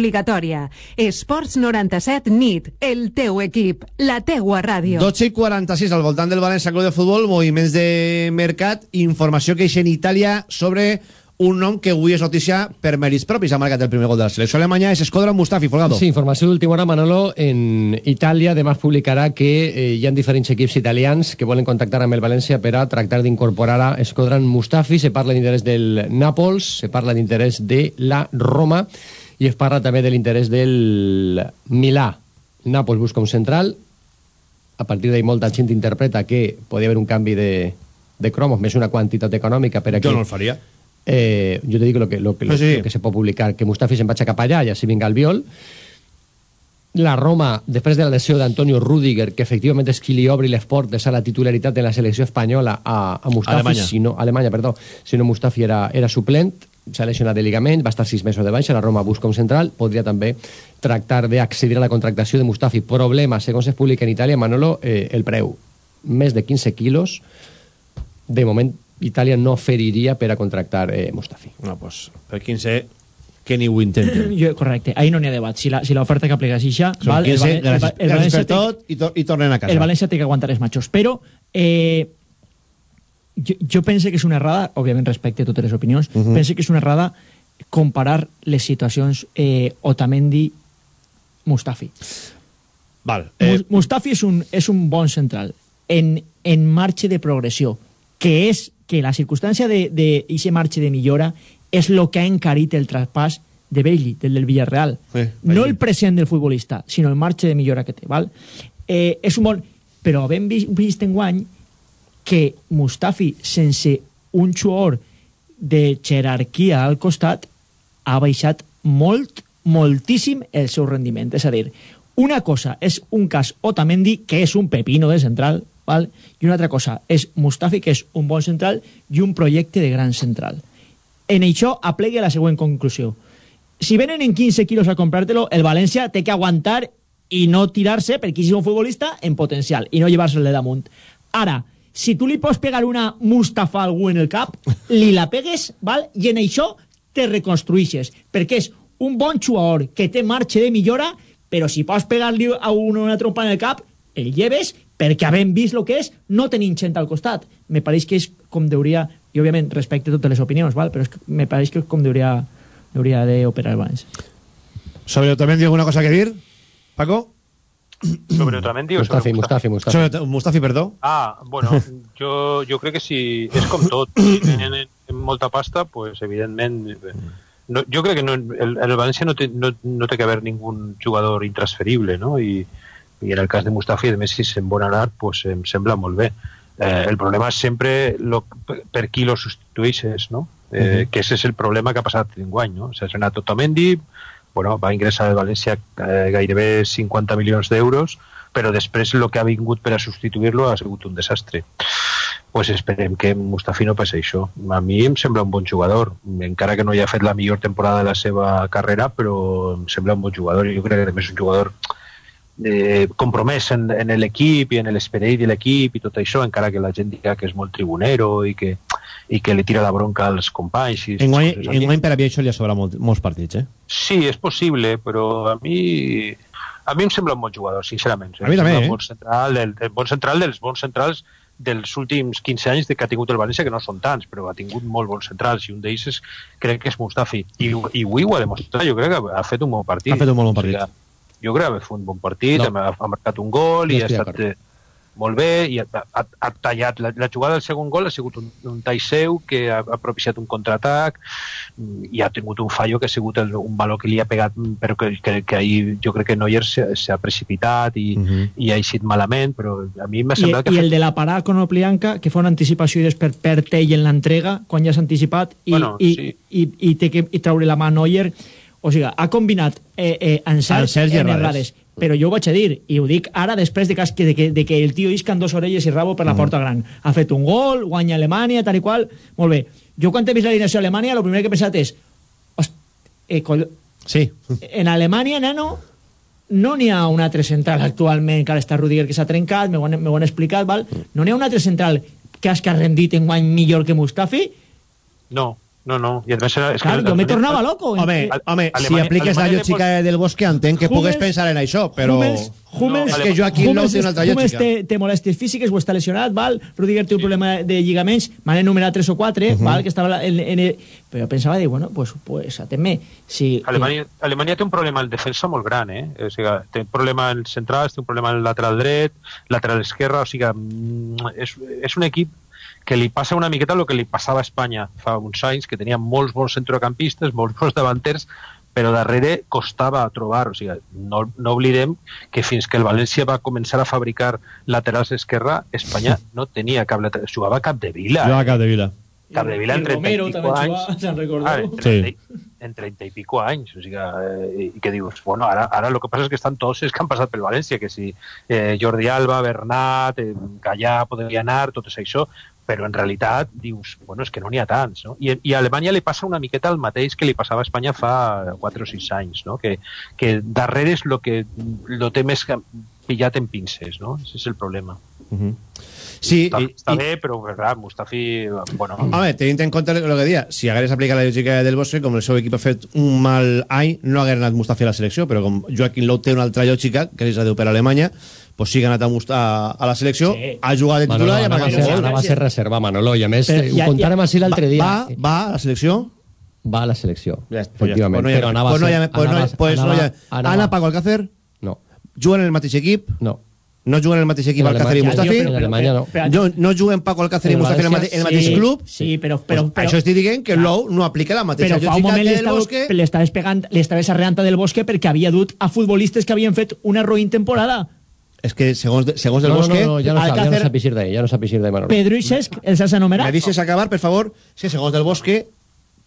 obligatòria. Esports 97 NIT, el teu equip, la teua ràdio. 12 i 46 al voltant del València Club de Futbol, moviments de mercat, informació que en Itàlia sobre un nom que avui és notícia per mèrits propis. Ha marcat el primer gol de la selecció alemanya, és Escodra Mustafi, Folgado. Sí, informació d'última hora, Manolo. En Itàlia demà publicarà que eh, hi ha diferents equips italians que volen contactar amb el València per a tractar d'incorporar a Escodran Mustafi. Se parla d'interès del Nàpols, se parla d'interès de la Roma i es parla també de l'interès del Milà. El Nàpols busca un central. A partir d'ahí molta gent interpreta que podria haver un canvi de, de cromos, més una quantitat econòmica per a Jo no el faria. Eh, yo te digo lo que, lo, que, lo, Sí, sí. lo que se puede publicar, que Mustafi se'n vaig cap allà i així vinga el viol. La Roma, després de la lesió d'Antonio Rudiger, que efectivament és qui li obri les portes a la titularitat de la selecció espanyola a, a Mustafi, Alemanya. si no, Alemanya, perdó, si no Mustafi era, era suplent, s'ha lesionat de ligament, va estar sis mesos de baixa, la Roma busca un central, podria també tractar d'accedir a la contractació de Mustafi. Problema, segons es publica en Itàlia, Manolo, eh, el preu, més de 15 quilos, de moment Itàlia no feriria per a contractar eh, Mustafi. No, pues, per 15, que ni ho intenten. Jo, correcte, ahí no n'hi ha debat. Si la- si l'oferta que aplica és ixa, val, el 15, Valen- el, gràcies, Va- el gràcies per tot i, to, i tornen a casa. el València té que aguantar els matxos. Però eh, jo, jo pense que és una errada, òbviament respecte a totes les opinions, uh. -huh. pense que és una errada comparar les situacions eh, Otamendi-Mustafi. Val, Eh... Mustafi és un, és un bon central en, en marxa de progressió, que és que la circumstància d'aquest marxa de millora és el que ha encarit el traspàs de Belli, del del Villarreal. Sí, no el present del futbolista, sinó el marge de millora que té. Val? Eh, és un bon... Però havent vist, vist en guany que Mustafi, sense un jugador de jerarquia al costat, ha baixat molt, moltíssim el seu rendiment. És a dir, una cosa és un cas Otamendi, que és un pepino de central, val? i una altra cosa és Mustafi, que és un bon central i un projecte de gran central. En això aplegui la següent conclusió. Si venen en 15 quilos a comprártelo, el València té que aguantar i no tirar-se perquè és un futbolista en potencial i no llevar-se-el de damunt. Ara, si tu li pots pegar una Mustafa a algú en el cap, li la pegues, val? i en això te reconstruïxes, perquè és un bon jugador que té marxa de millora, però si pots pegar-li a un una trompa en el cap, el lleves, perquè havent vist el que és, no tenim gent al costat. Me pareix que és com deuria, i òbviament respecte totes les opinions, val? però és que me pareix que és com deuria, deuria d'operar el València. Sobre Otamendi, alguna cosa que dir? Paco? Sobre Otamendi o sobre Mustafi, Mustafi, Mustafi. Sobre Mustafi, perdó. Ah, bueno, jo, jo crec que si és com tot, si tenen en molta pasta, pues evidentment no, jo crec que no, el, el València no té, no, no té que haver ningú jugador intransferible, no? I, i en el cas de Mustafi, a més, si se'n vol anar, pues, em sembla molt bé. Eh, el problema és sempre lo, per qui lo substitueixes, no? Eh, Mhm. Que ese és el problema que ha passat en guany, no? S'ha estrenat Otamendi, bueno, va ingressar al València eh, gairebé 50 milions d'euros, però després el que ha vingut per a substituir-lo ha sigut un desastre. pues esperem que Mustafi no passi això. A mi em sembla un bon jugador, encara que no hi ha fet la millor temporada de la seva carrera, però em sembla un bon jugador jo crec que a més és un jugador eh, compromès en, en l'equip i en l'esperit de l'equip i tot això, encara que la gent diga que és molt tribunero i que, i que li tira la bronca als companys. I coses així. enguany per a Bielsa li ha sobrat molt, molts partits, eh? Sí, és possible, però a mi a mi em sembla un bon jugador, sincerament. A mi també, eh? Bon central, del, el bon central dels bons centrals dels últims 15 anys de que ha tingut el València, que no són tants, però ha tingut molt bons centrals, i un d'ells és, crec que és Mustafi. I, i avui ho ha demostrat, jo crec que ha fet un bon partit. Ha fet un molt bon partit. O sigui, jo crec que ha fet un bon partit, No. ha, ha marcat un gol No i ha estat eh, molt bé, i ha, ha, ha tallat. La, la jugada del segon gol ha sigut un, un tall seu que ha, ha propiciat un contraatac i ha tingut un fallo que ha sigut el, un valor que li ha pegat, però que, que, que ahir jo crec que Neuer s'ha precipitat i, i ha eixit malament, però a mi m'ha I, semblat que I el fet... de la parada con Oplianca, que fa una anticipació i després perd ell en l'entrega, quan ja s'ha anticipat, i, Bueno, i, sí. i, i té que i traure la mà a Neuer. O sigui, ha combinat eh, eh, i en errades. Però jo ho vaig a dir, i ho dic ara després de que, de que, de que el tio isca amb dos orelles i rabo per la porta gran. Ha fet un gol, guanya Alemanya, tal i qual... Molt bé. Jo quan he vist l'alineació d'Alemanya, el primer que he pensat és... Host, eh, coll... Sí. En Alemanya, nano, no n'hi ha un altre central actualment, que ara està Rudiger que s'ha trencat, m'ho han, m'ho han explicat, val? no n'hi ha un altre central que has que ha rendit en guany millor que Mustafi? No, no, no. I a més, és Clar, que jo me tornava loco. Home, Eh, home si Alemanya- apliques la Alemanya lògica del Bosque entenc que Hummels- pugues pensar en això, però... Hummels, Hummels, és que Joaquín Lou té una altra Hummels té, té molèsties físiques o està lesionat, val? Rudiger té un problema de lligaments, m'han enumerat 3 o 4, Mhm. val? Que estava en, en, en, però pensava, dir, bueno, pues, pues atén-me. Si, Alemanya, Alemanya té un problema en defensa molt gran, eh? O sigui, té un problema en centrals, té un problema en el lateral dret, lateral esquerra, o sigui, mm, és, és un equip que li passa una miqueta el que li passava a Espanya fa uns anys, que tenia molts bons centrocampistes, molts bons davanters, però darrere costava trobar, o sigui, no, no oblidem que fins que el València va començar a fabricar laterals esquerra, Espanya no tenia cap lateral, jugava a Capdevila. Jo a Capdevila. Capdevila en I 30 Romero i també pico jugava, anys. Ah, en, 30, en 30 i pico anys. O sigui, eh, I que dius, bueno, ara, ara el que passa és que estan tots els que han passat pel València, que si eh, Jordi Alba, Bernat, eh, Gallà podria anar, tot és això, però en realitat dius, bueno, és que no n'hi ha tants, no? I, I a Alemanya li passa una miqueta el mateix que li passava a Espanya fa 4 o 6 anys, no? Que, que darrere és el que lo té més pillat en pinces, no? Ese és el problema. Mhm. Sí, està, i- està i- bé, però clar, Mustafi, bueno... Home, tenint en compte el que dia, si hagués aplicat la lògica del Bosque, com el seu equip ha fet un mal any, no hagués anat Mustafi a la selecció, però com Joaquim Lou té una altra lògica, que és la diu per Alemanya, pues sí que ha anat a, a la selecció, Sí. ha jugat de Manolo, titular i ha marcat ser, un ara gol. va ser reserva, Manolo, i a més, Però eh, ja- ho contàrem ja- així l'altre dia. Va, va a la selecció? Va a la selecció, Ja efectivament. Pues no hi ha- però anava pues no hi ha- a ser- pues no anava- pues no hi ha- anava- Ana Paco Alcácer? No. Juguen en el mateix equip? No. No juguen en el mateix equip Alcácer i Mustafi? en Alemanya no. no. No juguen Paco Alcácer i Mustafi en el, mate, València en el mateix sí, club? Sí, però... però, Pues però això estic dient que Lou no aplica la mateixa però fa un moment l'estaves pegant, l'estaves arreant del Bosque perquè havia dut a futbolistes que havien fet una roïn temporada. És que segons, segons del No, Bosque... no, no, ja no sap, ja no Alcácer- sap eixir d'ahí, ja no sap eixir d'ahí, Manolo. Pedro i Cesc, els has anomenat? Me deixes acabar, per favor? Sí, segons del Bosque,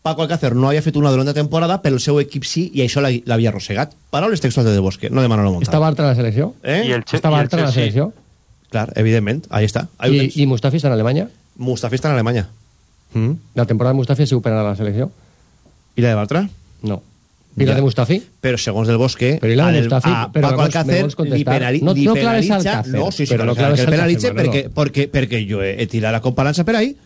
Paco Alcácer no havia fet una durant la temporada, però el seu equip sí, i això l'ha- l'havia arrossegat. Paraules textuals de del Bosque, no de Manolo Montal. Està Bartra a la selecció? Eh? I el Che- Està i el Bartra a la selecció? Clar, evidentment, ahí està. Ahí I. I Mustafi està en Alemanya? Mustafi està en Alemanya. Mm. La temporada de Mustafi ha sigut per a la selecció? I la de Bartra? No. I la de Mustafi? Però segons del Bosque, Però i la de Mustafi? a Paco Alcácer li, penali, No- li no claves. Alcácer, no, sí, sí, però no claves el penalitza Alcácer, perquè, perquè, perquè jo he, he tirat la comparança per ahí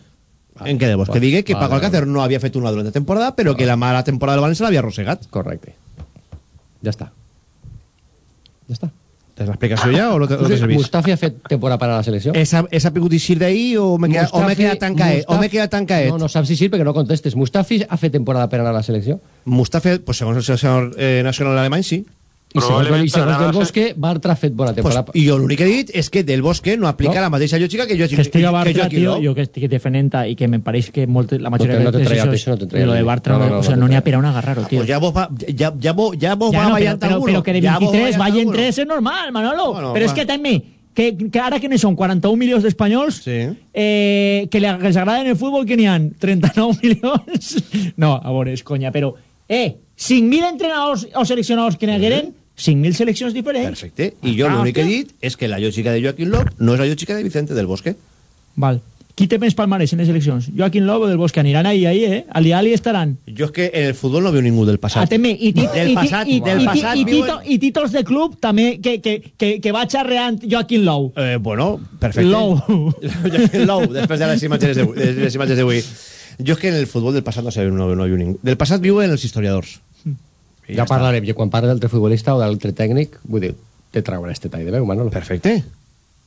en què del Bosque vale, digui que vale, Paco Alcácer no havia fet una durant la temporada, però que la mala temporada del València l'havia arrossegat. Correcte. Ja està. Ja està. Tens l'explicació ja o no te, no? Mustafi ha fet temporada per a la selecció? He, sab- he sabut eixir d'ahí o m'he quedat, o m'he Mustafi- quedat tan caet? O m'he quedat tan caet? No, no saps eixir perquè no contestes. Mustafi ha fet temporada per anar a la selecció? Mustafi, pues, segons el seleccionador eh, nacional alemany, sí. I segons, Probablement i segons per anar a del la Bosque, Bartra ha fet bona Pues, temporada. I jo l'únic que he dit és que del Bosque no aplica No. la mateixa lògica que jo que estiga Bartra, Joaquim tio, Lou. jo que estic defendent i que me pareix que molt, la majoria No te- no te de decisions- no te traia lo de Bartra, no, no, no, o sea, no n'hi ha per a un agarraro, tio. Pues ya vos va, ya, ya vos, ya vos Ja, va no, però, variant però, alguno. però que de Ya vos 23 variant vayan alguno. 3 és normal, Manolo. Bueno, però és va. que també, que, que ara que ne són 41 milions d'espanyols, Sí. eh, que, li, que els agrada en el futbol, que n'hi ha 39 milions. No, a veure, és conya, però... Eh, 5.000 entrenadors o seleccionadors que n'hi hagueren, 5.000 seleccions diferents. Perfecte. I jo Ah, l'únic que he dit és que la lògica de Joaquim Lop no és la lògica de Vicente del Bosque. Val. Qui té més palmarès en les eleccions? Joaquín Lobo del Bosque aniran ahí, ahí, eh? Ali Ali estaran. Jo és que en el futbol no veu ningú del passat. Ateme, i, tit, del i, passat, i, del i, passat i, tito, i títols de club també que, que, que, que va xarreant Joaquín Lowe. Eh, bueno, perfecte. Low. Low, després de les imatges d'avui. de les imatges d'avui. Jo és que en el futbol del passat no sé, no, no viu ningú. Del passat viuen els historiadors. I Ja està. parlarem, jo quan parle d'altre futbolista o d'altre tècnic, vull dir, te traurà este tall de veu, Manolo. Perfecte.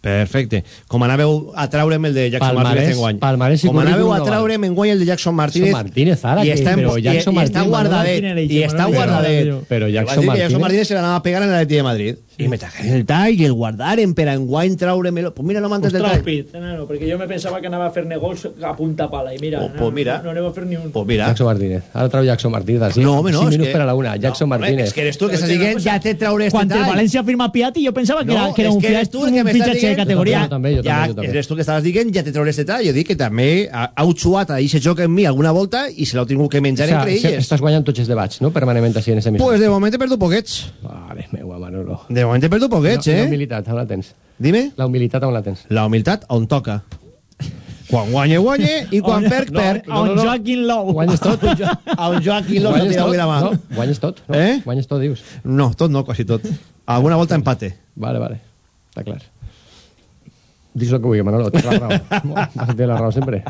Perfecte. Com anàveu a traure'm el de Jackson Palmarès- Martínez enguany. palmarès i Com anàveu a traure'm enguany el de Jackson Martínez. Jackson Martínez, ara, i està, en- però i- Jackson i, està Martínez, guardadet. I està Pero- guardadet. pero Jackson que Jackson Martínez- Martínez se l'anava a pegar en l'Atleti de Madrid. I me tragué el tall i el guardaren per a enguany traure'm-lo. Pues mira, no m'antes del Ostras, tall. Pit, no, no, perquè jo me pensava que anava a fer negoci a punta pala i mira, Pues- no, pues mira. no, no anem a fer ni un. Pues mira. Jackson Martínez. Ara trau Jackson Martínez, així. No, home, no, 5 és minuts que- per a la una. Jackson No, home, Martínez. és que eres tu que estàs dient, ja te trauré este Quan el tall. València firma Piatti, jo pensava que, No, era, que era un, que tu el un fitxatge de categoria. Jo també, jo ja, també, jo també. eres tu que estaves dient, ja te trauré este tall. Jo dic que també ha, ha xuat a aquest joc en mi alguna volta i se l'ha tingut que menjar O sea, entre elles. estàs guanyant tots els debats, no? Permanentment així en ese mismo. Pues de moment he perdut poquets. Vale, meua, Manolo. De moment he perdut poquets, La eh? humilitat, on la tens? Dime. La humilitat, on la tens? La humilitat on toca. Quan guanye, guanye, i quan On- perd, no, perd. a un Joaquín Lowe. Guanyes tot? A un Joaquín Lowe Guanyes tira avui la mà. No, guanyes tot. No? Eh? Guanyes tot, dius. No, tot no, quasi tot. Alguna volta empate. Vale, vale. Està clar. Dis el que vulgui, Manolo. Tens la raó. Vas a la raó sempre.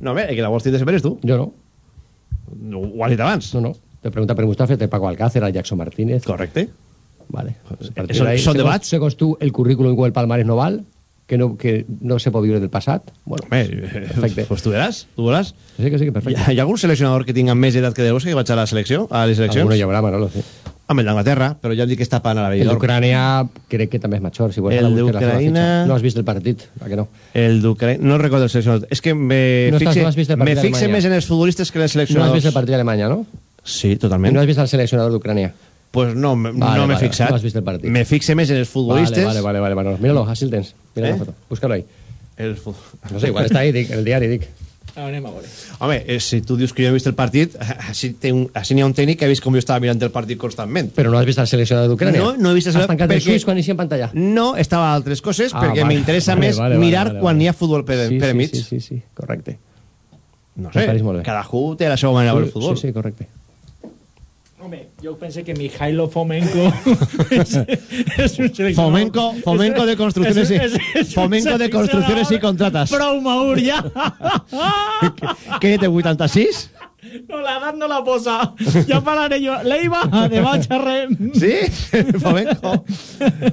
No, home, el que la vols tindre sempre és tu. Jo no. No, Ho has dit abans. No, no. Te pregunta per Mustafa, te Paco Alcácer, al Jackson Martínez. Correcte. Vale. Pues, son segons- debats. Segons tu, el currículum o el palmarès no val, que no, que no se pot viure del passat. Bueno, Home, perfecte. pues tu veràs, tu veràs. Sí, que sí, que Hi perfecte. ha, hi ha algun seleccionador que tinga més edat que Deus que vaig a la selecció, a les seleccions? Alguno hi haurà, Manolo, sí. Amb el d'Anglaterra, però ja em dic que està pagant a la El Benidorm. d'Ucrània crec que també és major. Si vols, El d'Ucraïna- fitxa. No has vist el partit, a que no? El d'Ucraïna... No recordo el seleccionador. És que me, No estàs- fixe, no has vist me fixe més en els futbolistes que en els No has seleccionadors. vist el partit d'Alemanya, no? Sí, I totalment. no has vist el seleccionador d'Ucrània. Pues no, me- Vale, no m'he vale, fixat. no has vist el partit. Me fixe més en els futbolistes. Vale, vale, vale, vale, Manolo. Míralo, així el tens. Mira Eh? la foto. Búscalo ahí. El fu- No sé, igual està ahí, dic, el diari, dic. Anem a veure. Home, eh, si tu dius que jo he vist el partit, així, té un, així n'hi ha un tècnic que ha vist com jo estava mirant el partit constantment. Però no has vist el seleccionador d'Ucrània? No, no he vist el Has tancat perquè- els ulls quan eixia en pantalla? No, estava a altres coses, Ah, perquè vale, m'interessa vale, més vale, vale, mirar vale, quan vale. hi ha futbol per, Sí, per sí, mig. Sí, sí, sí, correcte. No sé, cadascú té la seva manera de veure el futbol. Sí, sí, correcte. Home, jo penso que Mijailo Fomenko és, és un seleccionador... Fomenko, Fomenko de construcciones És- és- és un Fomenko de construcciones y contratas. Prou maur, ja. Què té, 86? No, la edat no la posa. Ja parlaré jo. Leiva, de Bacharre. Sí? Fomenko.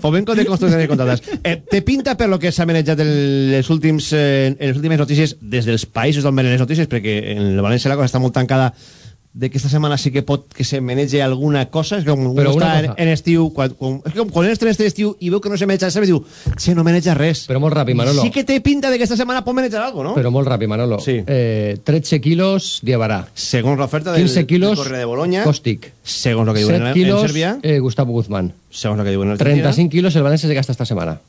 Fomenko de construcciones y contratas. Eh, te pinta per lo que s'ha manejat en les, últims, eh, en les últimes notícies des dels països d'on venen les notícies, perquè en el València la cosa està molt tancada de que esta setmana sí que pot que se manege alguna cosa, és que com Però està en, en estiu, quan, quan, és que com quan eres en estiu i veu que no se maneja res, diu, che, no maneja res. Però molt ràpid, Manolo. Sí que té pinta de que esta setmana pot manejar algo, no? Però molt ràpid, Manolo. Sí. Eh, 13 quilos Diabarà. Segons l'oferta del, 15 quilos del Correa de Bologna, Kostic. segons el que diuen 7 en, en quilos Sèrbia, eh, Gustavo Guzmán. segons el que diuen en Argentina... 35 quilos el València se gasta esta setmana.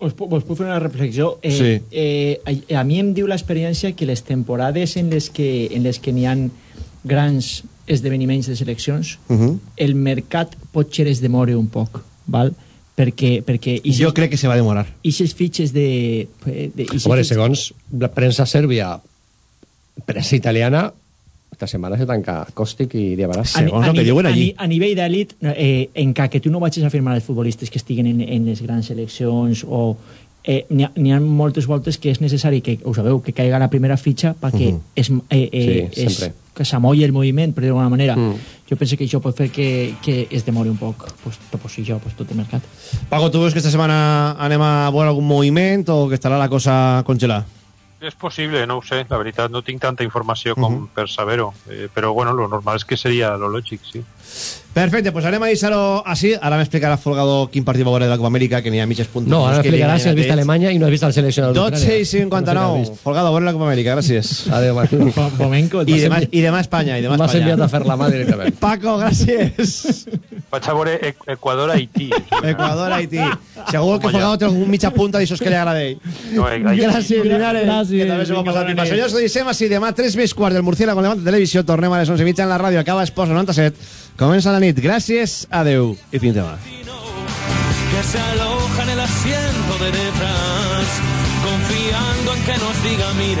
Us, us puc fer una reflexió? Eh, Sí. eh, a, a mi em diu l'experiència que les temporades en les que, en les que n'hi han grans esdeveniments de seleccions, Uh -huh. el mercat pot ser es demore un poc, val? perquè, perquè Jo crec que se va demorar. Ixes fitxes de... de ixes A veure, fitxes- segons la premsa sèrbia, premsa italiana, esta setmana se tanca Kostic i Diabarà. a, ni- a, ni- a, ni- a nivell d'elit, eh, encara que tu no vagis a firmar els futbolistes que estiguen en, en les grans seleccions o eh, n'hi ha, ha moltes voltes que és necessari que, ho sabeu, que caiga la primera fitxa perquè Mhm. es, eh, eh, Sí, es, sempre. que s'amolli el moviment, per dir d'alguna manera. Mm. Jo penso que això pot fer que, que es demori un poc, pues, pues, si jo, pues, tot el mercat. Paco, tu veus que esta setmana anem a veure algun moviment o que estarà la cosa congelada? És possible, no ho sé, la veritat, no tinc tanta informació com Mhm. per saber-ho, eh, però bueno, lo normal és que seria lo lògic, sí. Perfecte, pues anem a deixar-ho així. Ara m'explicarà Folgado quin partit va veure de la Copa Amèrica, que n'hi ha mitges puntes. No, ara digan si has vist. Alemanya i no has vist el seleccionador 12 i 59. Folgado, a veure la Copa Amèrica, gràcies. Adéu, Martín. Fomenko, I demà, i demà Espanya, i demà M'has enviat a fer la mà directament. Paco, gràcies. Vaig a veure Equador-Haití. Ecuador, Haití. Segur que Folgado té algun mitja punta d'aixòs que li agrada No, eh, Gràcies, Linares. Gràcies. Que també s'ho va passar pipa. Senyors, ho deixem així. Demà 3 més quart del Murciélago Levante Televisió. Tornem a les 11 mitja en la ràdio. Acaba Esports 97. Comença la nit. Gràcies, adeu i fins demà. que se aloja en el asiento de detrás. Confía que nos diga mira